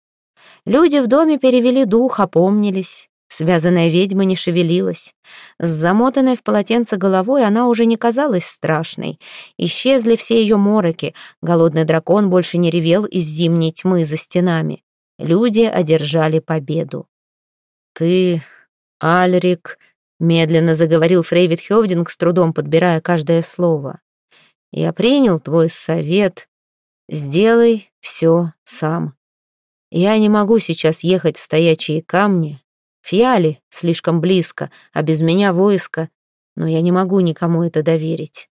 Люди в доме перевели дух, опомнились. Связанная ведьма не шевелилась. С замотанной в полотенце головой она уже не казалась страшной. Исчезли все ее мороки. Голодный дракон больше не ревел из зимней тьмы за стенами. Люди одержали победу. «Ты, Альрик», — медленно заговорил Фрейвит Хёвдинг, с трудом подбирая каждое слово. «Я принял твой совет. Сделай все сам. Я не могу сейчас ехать в стоячие камни. Фиали слишком близко, а без меня войско. Но я не могу никому это доверить.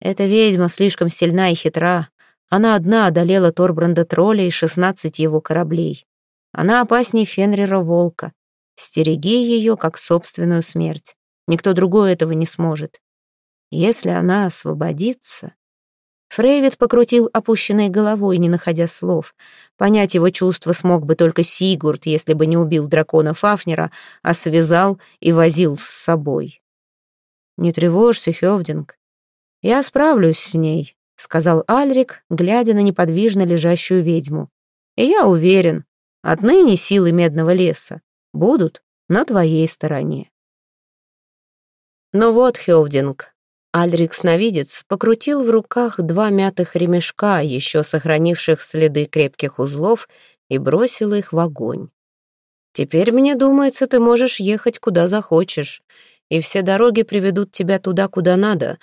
Эта ведьма слишком сильна и хитра. Она одна одолела Торбранда тролля и шестнадцать его кораблей. Она опаснее Фенрира Волка. Стереги ее, как собственную смерть. Никто другой этого не сможет. Если она освободится... Фрейвит покрутил опущенной головой, не находя слов. Понять его чувства смог бы только Сигурд, если бы не убил дракона Фафнера, а связал и возил с собой. «Не тревожься, Хёвдинг. Я справлюсь с ней», — сказал Альрик, глядя на неподвижно лежащую ведьму. «И я уверен, отныне силы Медного леса будут на твоей стороне». «Ну вот, Хёвдинг, Альрик-сновидец покрутил в руках два мятых ремешка, еще сохранивших следы крепких узлов, и бросил их в огонь. «Теперь, мне думается, ты можешь ехать куда захочешь, и все дороги приведут тебя туда, куда надо.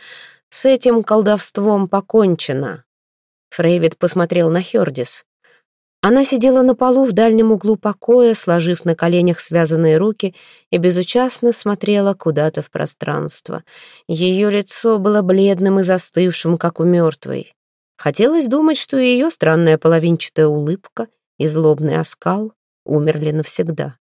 С этим колдовством покончено». Фрейвид посмотрел на Хёрдис. Она сидела на полу в дальнем углу покоя, сложив на коленях связанные руки, и безучастно смотрела куда-то в пространство. Ее лицо было бледным и застывшим, как у мертвой. Хотелось думать, что ее странная половинчатая улыбка и злобный оскал умерли навсегда.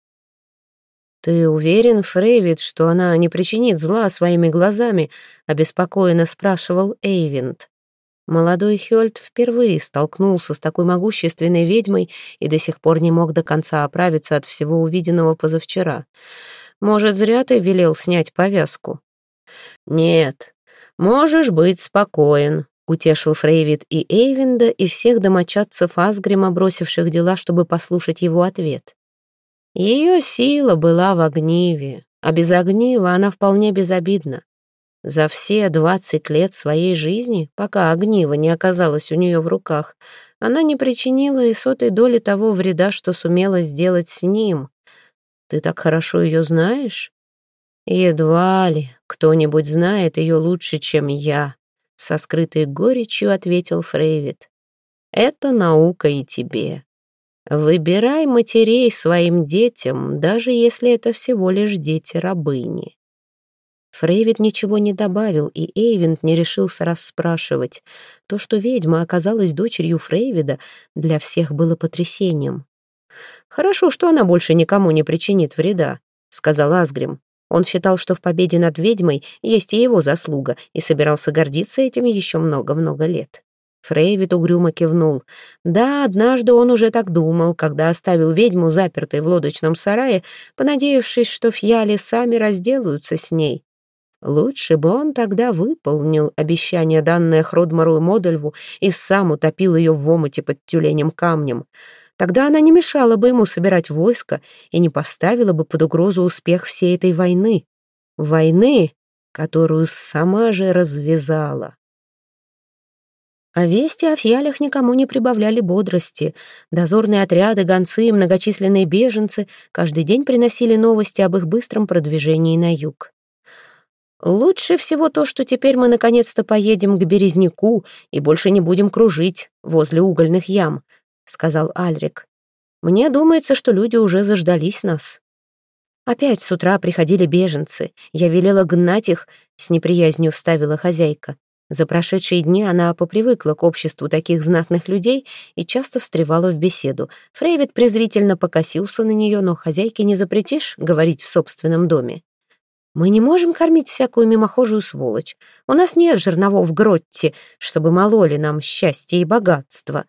«Ты уверен, Фрейвид, что она не причинит зла своими глазами?» — обеспокоенно спрашивал Эйвинд. Молодой Хёльд впервые столкнулся с такой могущественной ведьмой и до сих пор не мог до конца оправиться от всего увиденного позавчера. Может, зря ты велел снять повязку? Нет, можешь быть спокоен, утешил Фрейвид и Эйвинда, и всех домочадцев Асгрима, бросивших дела, чтобы послушать его ответ. Ее сила была в огниве, а без огнива она вполне безобидна. За все двадцать лет своей жизни, пока огниво не оказалось у нее в руках, она не причинила и сотой доли того вреда, что сумела сделать с ним. Ты так хорошо ее знаешь? Едва ли кто-нибудь знает ее лучше, чем я, со скрытой горечью ответил Фрейвит. Это наука и тебе. Выбирай матерей своим детям, даже если это всего лишь дети рабыни. Фрейвид ничего не добавил, и Эйвинд не решился расспрашивать. То, что ведьма оказалась дочерью Фрейвида, для всех было потрясением. «Хорошо, что она больше никому не причинит вреда», — сказал Асгрим. Он считал, что в победе над ведьмой есть и его заслуга, и собирался гордиться этим еще много-много лет. Фрейвид угрюмо кивнул. Да, однажды он уже так думал, когда оставил ведьму запертой в лодочном сарае, понадеявшись, что фьяли сами разделаются с ней. Лучше бы он тогда выполнил обещание, данное Хродмару и Модульву, и сам утопил ее в омуте под тюленем камнем. Тогда она не мешала бы ему собирать войско и не поставила бы под угрозу успех всей этой войны. Войны, которую сама же развязала. А вести о фьялях никому не прибавляли бодрости. Дозорные отряды, гонцы и многочисленные беженцы каждый день приносили новости об их быстром продвижении на юг. «Лучше всего то, что теперь мы наконец-то поедем к Березняку и больше не будем кружить возле угольных ям», — сказал Альрик. «Мне думается, что люди уже заждались нас». Опять с утра приходили беженцы. Я велела гнать их, — с неприязнью вставила хозяйка. За прошедшие дни она попривыкла к обществу таких знатных людей и часто встревала в беседу. Фрейвит презрительно покосился на нее, но хозяйке не запретишь говорить в собственном доме. «Мы не можем кормить всякую мимохожую сволочь. У нас нет жерновов в гротте, чтобы мололи нам счастье и богатство».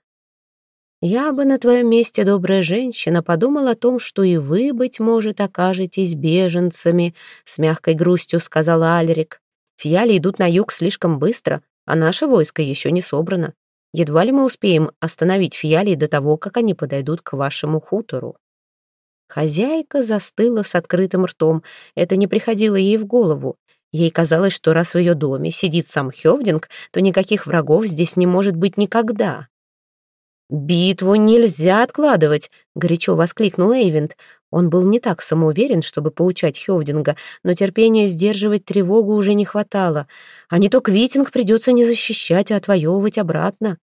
«Я бы на твоем месте, добрая женщина, подумал о том, что и вы, быть может, окажетесь беженцами», с мягкой грустью сказала Алерик. Фьяли идут на юг слишком быстро, а наше войско еще не собрано. Едва ли мы успеем остановить фьяли до того, как они подойдут к вашему хутору». Хозяйка застыла с открытым ртом. Это не приходило ей в голову. Ей казалось, что раз в ее доме сидит сам Хевдинг, то никаких врагов здесь не может быть никогда. «Битву нельзя откладывать!» — горячо воскликнул Эйвент. Он был не так самоуверен, чтобы поучать Хёвдинга, но терпения сдерживать тревогу уже не хватало. А не то Квитинг придется не защищать, а отвоевывать обратно.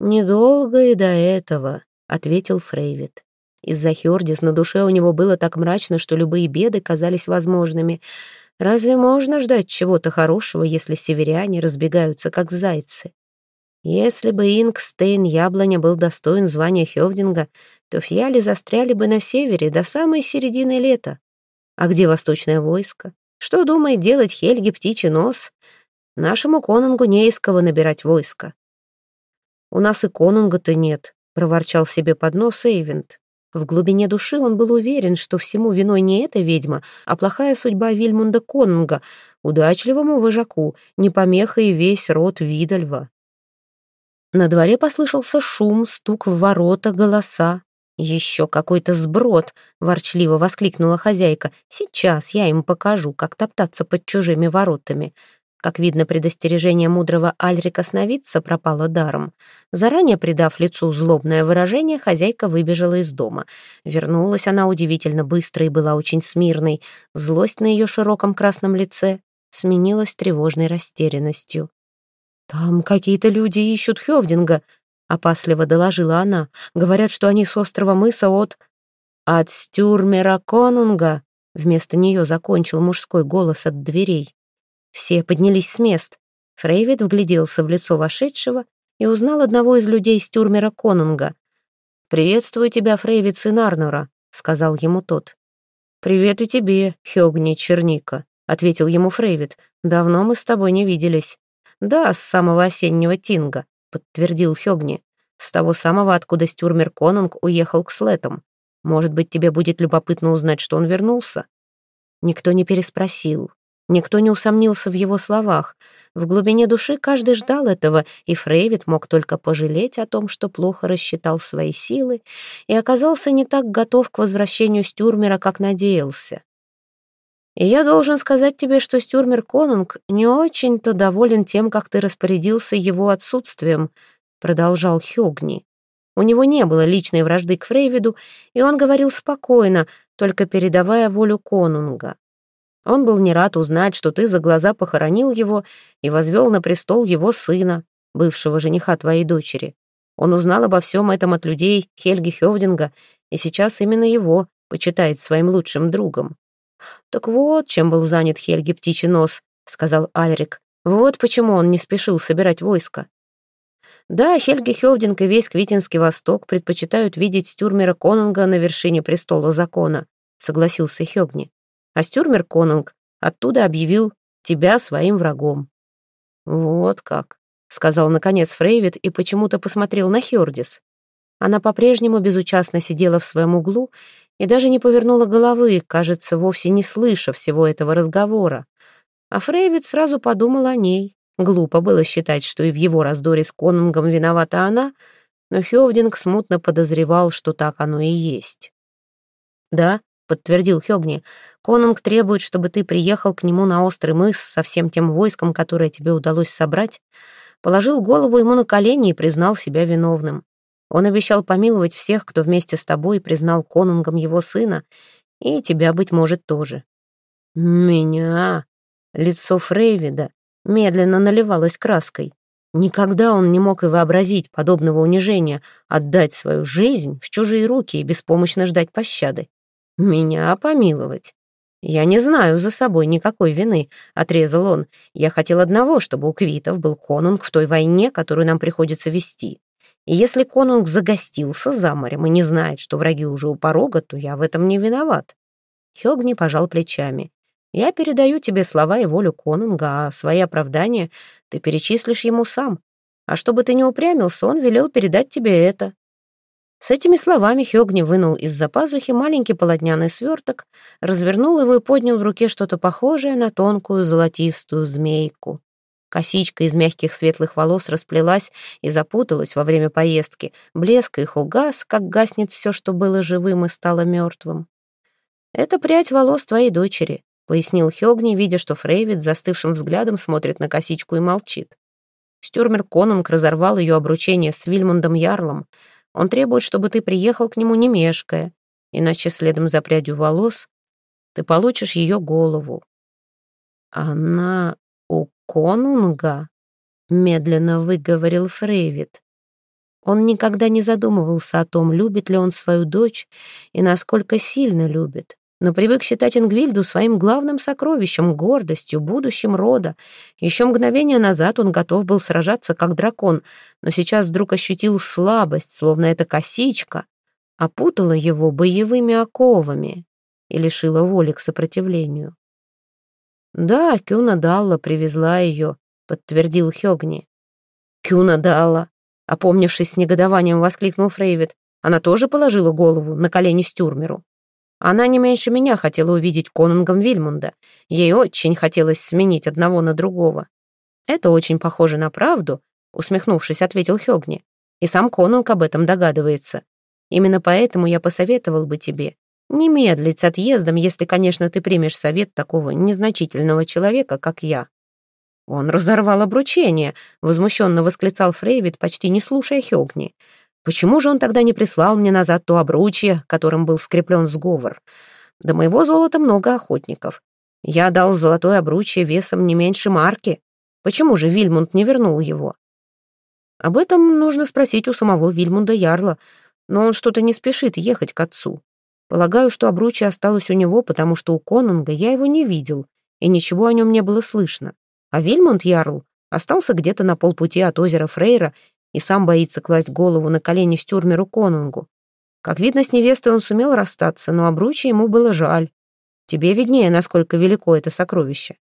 «Недолго и до этого», — ответил Фрейвит. Из-за Хёрдис на душе у него было так мрачно, что любые беды казались возможными. Разве можно ждать чего-то хорошего, если северяне разбегаются, как зайцы? Если бы Ингстейн Яблоня был достоин звания Хёвдинга, то фьяли застряли бы на севере до самой середины лета. А где восточное войско? Что думает делать Хельги Птичий Нос? Нашему конунгу не кого набирать войско. «У нас и конунга-то нет», — проворчал себе под нос Эйвент. В глубине души он был уверен, что всему виной не эта ведьма, а плохая судьба Вильмунда Конунга, удачливому вожаку, не помеха и весь род Видальва. На дворе послышался шум, стук в ворота, голоса. «Еще какой-то сброд!» — ворчливо воскликнула хозяйка. «Сейчас я им покажу, как топтаться под чужими воротами». Как видно, предостережение мудрого Альрика сновидца пропало даром. Заранее придав лицу злобное выражение, хозяйка выбежала из дома. Вернулась она удивительно быстро и была очень смирной. Злость на ее широком красном лице сменилась тревожной растерянностью. «Там какие-то люди ищут Хёвдинга», — опасливо доложила она. «Говорят, что они с острова мыса от...» «От Стюрмера Конунга», — вместо нее закончил мужской голос от дверей. Все поднялись с мест. Фрейвид вгляделся в лицо вошедшего и узнал одного из людей Стюрмера Конунга. «Приветствую тебя, Фрейвид, сын Арнора», — сказал ему тот. «Привет и тебе, Хёгни Черника», — ответил ему Фрейвид. «Давно мы с тобой не виделись». «Да, с самого осеннего Тинга», — подтвердил Хёгни. «С того самого, откуда Стюрмер Конунг уехал к Слетам. Может быть, тебе будет любопытно узнать, что он вернулся?» Никто не переспросил. Никто не усомнился в его словах. В глубине души каждый ждал этого, и Фрейвит мог только пожалеть о том, что плохо рассчитал свои силы и оказался не так готов к возвращению Стюрмера, как надеялся. И я должен сказать тебе, что Стюрмер Конунг не очень-то доволен тем, как ты распорядился его отсутствием», — продолжал Хёгни. У него не было личной вражды к Фрейвиду, и он говорил спокойно, только передавая волю Конунга. Он был не рад узнать, что ты за глаза похоронил его и возвел на престол его сына, бывшего жениха твоей дочери. Он узнал обо всем этом от людей Хельги Хёвдинга, и сейчас именно его почитает своим лучшим другом. «Так вот, чем был занят Хельги Птичий Нос», — сказал Альрик. «Вот почему он не спешил собирать войско». Да, Хельги Хёвдинг и весь Квитинский Восток предпочитают видеть Стюрмера Конунга на вершине престола закона, согласился Хёгни. А Стюрмер Конунг оттуда объявил тебя своим врагом. Вот как, сказал наконец Фрейвит и почему-то посмотрел на Хёрдис. Она по-прежнему безучастно сидела в своем углу и даже не повернула головы, кажется, вовсе не слыша всего этого разговора. А Фрейвид сразу подумал о ней. Глупо было считать, что и в его раздоре с Конунгом виновата она, но Хёвдинг смутно подозревал, что так оно и есть. «Да», — подтвердил Хёгни, — «Конунг требует, чтобы ты приехал к нему на острый мыс со всем тем войском, которое тебе удалось собрать, положил голову ему на колени и признал себя виновным. Он обещал помиловать всех, кто вместе с тобой признал конунгом его сына, и тебя, быть может, тоже». «Меня?» Лицо Фрейвида медленно наливалось краской. Никогда он не мог и вообразить подобного унижения, отдать свою жизнь в чужие руки и беспомощно ждать пощады. Меня помиловать. «Я не знаю за собой никакой вины», — отрезал он. «Я хотел одного, чтобы у Квитов был конунг в той войне, которую нам приходится вести. И если конунг загостился за морем и не знает, что враги уже у порога, то я в этом не виноват». Хёгни пожал плечами. Я передаю тебе слова и волю конунга, а свои оправдания ты перечислишь ему сам. А чтобы ты не упрямился, он велел передать тебе это». С этими словами Хёгни вынул из-за пазухи маленький полотняный сверток, развернул его и поднял в руке что-то похожее на тонкую золотистую змейку. Косичка из мягких светлых волос расплелась и запуталась во время поездки. Блеск их угас, как гаснет все, что было живым и стало мертвым. «Это прядь волос твоей дочери. — пояснил Хёгни, видя, что Фрейвид застывшим взглядом смотрит на косичку и молчит. Стюрмер Конунг разорвал ее обручение с Вильмундом Ярлом. Он требует, чтобы ты приехал к нему не мешкая, иначе следом за прядью волос ты получишь ее голову. Она у Конунга? Медленно выговорил Фрейвид. Он никогда не задумывался о том, любит ли он свою дочь и насколько сильно любит но привык считать Ингвильду своим главным сокровищем, гордостью, будущим рода. Еще мгновение назад он готов был сражаться как дракон, но сейчас вдруг ощутил слабость, словно эта косичка опутала его боевыми оковами и лишила воли к сопротивлению. «Да, Кюна Далла привезла ее», — подтвердил Хёгни. «Кюна Далла!» — опомнившись с негодованием, воскликнул Фрейвит. «Она тоже положила голову на колени Стюрмеру». Она не меньше меня хотела увидеть конунгом Вильмунда. Ей очень хотелось сменить одного на другого. «Это очень похоже на правду», — усмехнувшись, ответил Хёгни. «И сам конунг об этом догадывается. Именно поэтому я посоветовал бы тебе не медлить с отъездом, если, конечно, ты примешь совет такого незначительного человека, как я». «Он разорвал обручение», — возмущенно восклицал Фрейвид, почти не слушая Хёгни. Почему же он тогда не прислал мне назад то обручье, которым был скреплен сговор? До моего золота много охотников. Я дал золотое обручье весом не меньше марки. Почему же Вильмунд не вернул его? Об этом нужно спросить у самого Вильмунда Ярла, но он что-то не спешит ехать к отцу. Полагаю, что обручье осталось у него, потому что у Конунга я его не видел, и ничего о нем не было слышно. А Вильмунд Ярл остался где-то на полпути от озера Фрейра и сам боится класть голову на колени Стюрмеру Конунгу. Как видно, с невестой он сумел расстаться, но обручье ему было жаль. Тебе виднее, насколько велико это сокровище.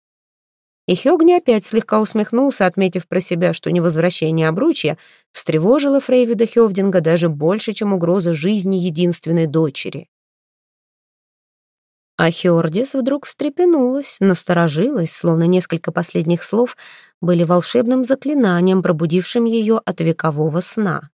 И Хёгни опять слегка усмехнулся, отметив про себя, что невозвращение обручья встревожило Фрейвида Хёвдинга даже больше, чем угроза жизни единственной дочери. А Хёрдис вдруг встрепенулась, насторожилась, словно несколько последних слов были волшебным заклинанием, пробудившим ее от векового сна.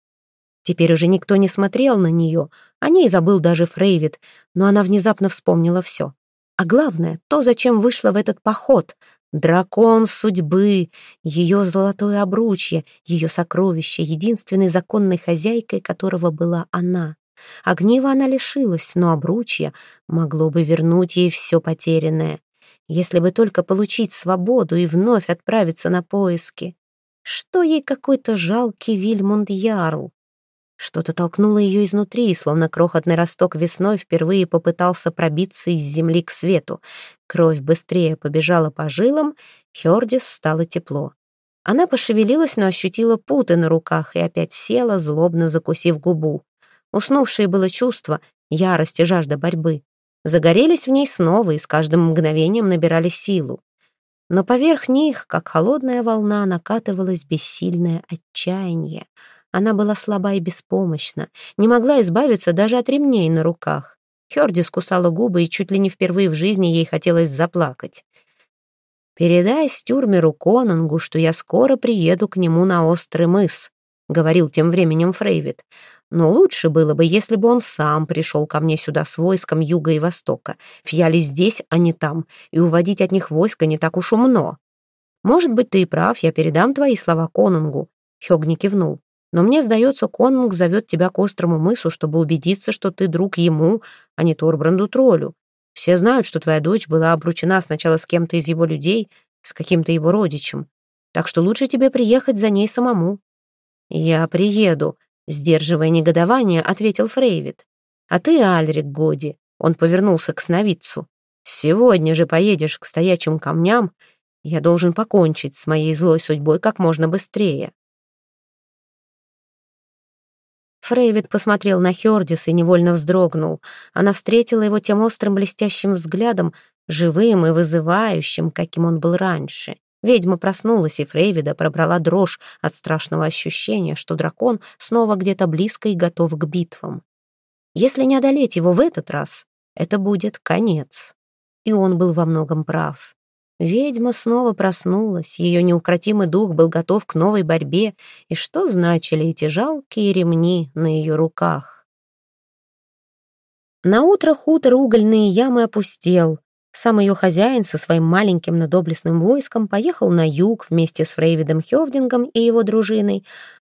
Теперь уже никто не смотрел на нее, о ней забыл даже Фрейвит, но она внезапно вспомнила все. А главное, то, зачем вышла в этот поход. Дракон судьбы, ее золотое обручье, ее сокровище, единственной законной хозяйкой которого была она. Огнива она лишилась, но обручье могло бы вернуть ей все потерянное, если бы только получить свободу и вновь отправиться на поиски. Что ей какой-то жалкий Вильмунд Ярл? Что-то толкнуло ее изнутри, словно крохотный росток весной впервые попытался пробиться из земли к свету. Кровь быстрее побежала по жилам, Хёрдис стало тепло. Она пошевелилась, но ощутила путы на руках и опять села, злобно закусив губу. Уснувшие было чувство, ярость и жажда борьбы. Загорелись в ней снова и с каждым мгновением набирали силу. Но поверх них, как холодная волна, накатывалось бессильное отчаяние. Она была слаба и беспомощна, не могла избавиться даже от ремней на руках. Хёрди скусала губы, и чуть ли не впервые в жизни ей хотелось заплакать. «Передай Стюрмеру Конунгу, что я скоро приеду к нему на острый мыс», — говорил тем временем Фрейвит. «Но лучше было бы, если бы он сам пришел ко мне сюда с войском юга и востока. Фьяли здесь, а не там, и уводить от них войска не так уж умно». «Может быть, ты и прав, я передам твои слова Конунгу», — Хёгни кивнул. «Но мне сдается, Конунг зовет тебя к острому мысу, чтобы убедиться, что ты друг ему, а не Торбранду Троллю. Все знают, что твоя дочь была обручена сначала с кем-то из его людей, с каким-то его родичем. Так что лучше тебе приехать за ней самому». «Я приеду», — сдерживая негодование, ответил Фрейвит. «А ты, Альрик Годи», — он повернулся к сновидцу, «сегодня же поедешь к стоячим камням я должен покончить с моей злой судьбой как можно быстрее. Фрейвид посмотрел на Хёрдис и невольно вздрогнул. Она встретила его тем острым блестящим взглядом, живым и вызывающим, каким он был раньше. Ведьма проснулась, и Фрейвида пробрала дрожь от страшного ощущения, что дракон снова где-то близко и готов к битвам. Если не одолеть его в этот раз, это будет конец. И он был во многом прав. Ведьма снова проснулась, ее неукротимый дух был готов к новой борьбе, и что значили эти жалкие ремни на ее руках? Наутро хутор угольные ямы опустел. Сам ее хозяин со своим маленьким, но доблестным войском поехал на юг вместе с Фрейвидом Хевдингом и его дружиной,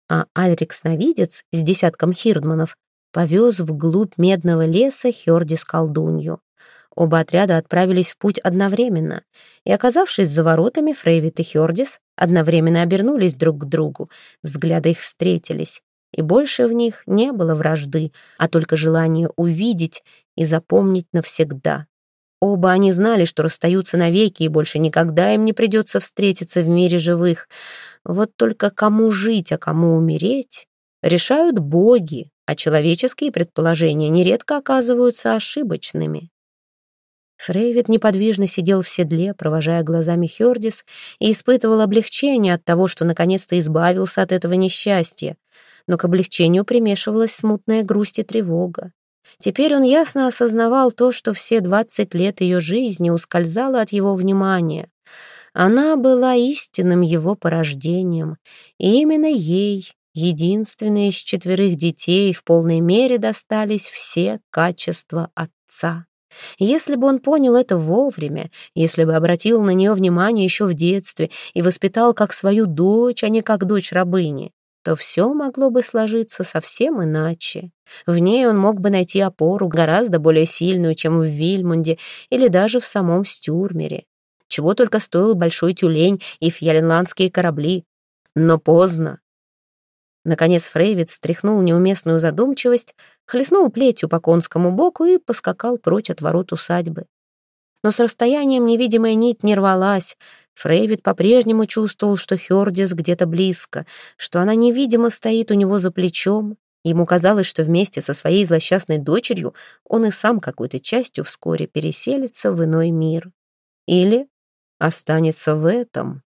а Альрик-сновидец с десятком хирдманов повез вглубь медного леса Хердис-колдунью. Оба отряда отправились в путь одновременно, и, оказавшись за воротами, Фрейвит и Хёрдис одновременно обернулись друг к другу, взгляды их встретились, и больше в них не было вражды, а только желание увидеть и запомнить навсегда. Оба они знали, что расстаются навеки, и больше никогда им не придется встретиться в мире живых. Вот только кому жить, а кому умереть, решают боги, а человеческие предположения нередко оказываются ошибочными. Фрейвит неподвижно сидел в седле, провожая глазами Хёрдис, и испытывал облегчение от того, что наконец-то избавился от этого несчастья. Но к облегчению примешивалась смутная грусть и тревога. Теперь он ясно осознавал то, что все двадцать лет ее жизни ускользало от его внимания. Она была истинным его порождением, и именно ей, единственной из четверых детей, в полной мере достались все качества отца. Если бы он понял это вовремя, если бы обратил на нее внимание еще в детстве и воспитал как свою дочь, а не как дочь рабыни, то все могло бы сложиться совсем иначе. В ней он мог бы найти опору гораздо более сильную, чем в Вильмунде или даже в самом Стюрмере. Чего только стоил большой тюлень и фьяленландские корабли. Но поздно. Наконец Фрейвит стряхнул неуместную задумчивость, хлестнул плетью по конскому боку и поскакал прочь от ворот усадьбы. Но с расстоянием невидимая нить не рвалась. Фрейвит по-прежнему чувствовал, что Хёрдис где-то близко, что она невидимо стоит у него за плечом. Ему казалось, что вместе со своей злосчастной дочерью он и сам какой-то частью вскоре переселится в иной мир. Или останется в этом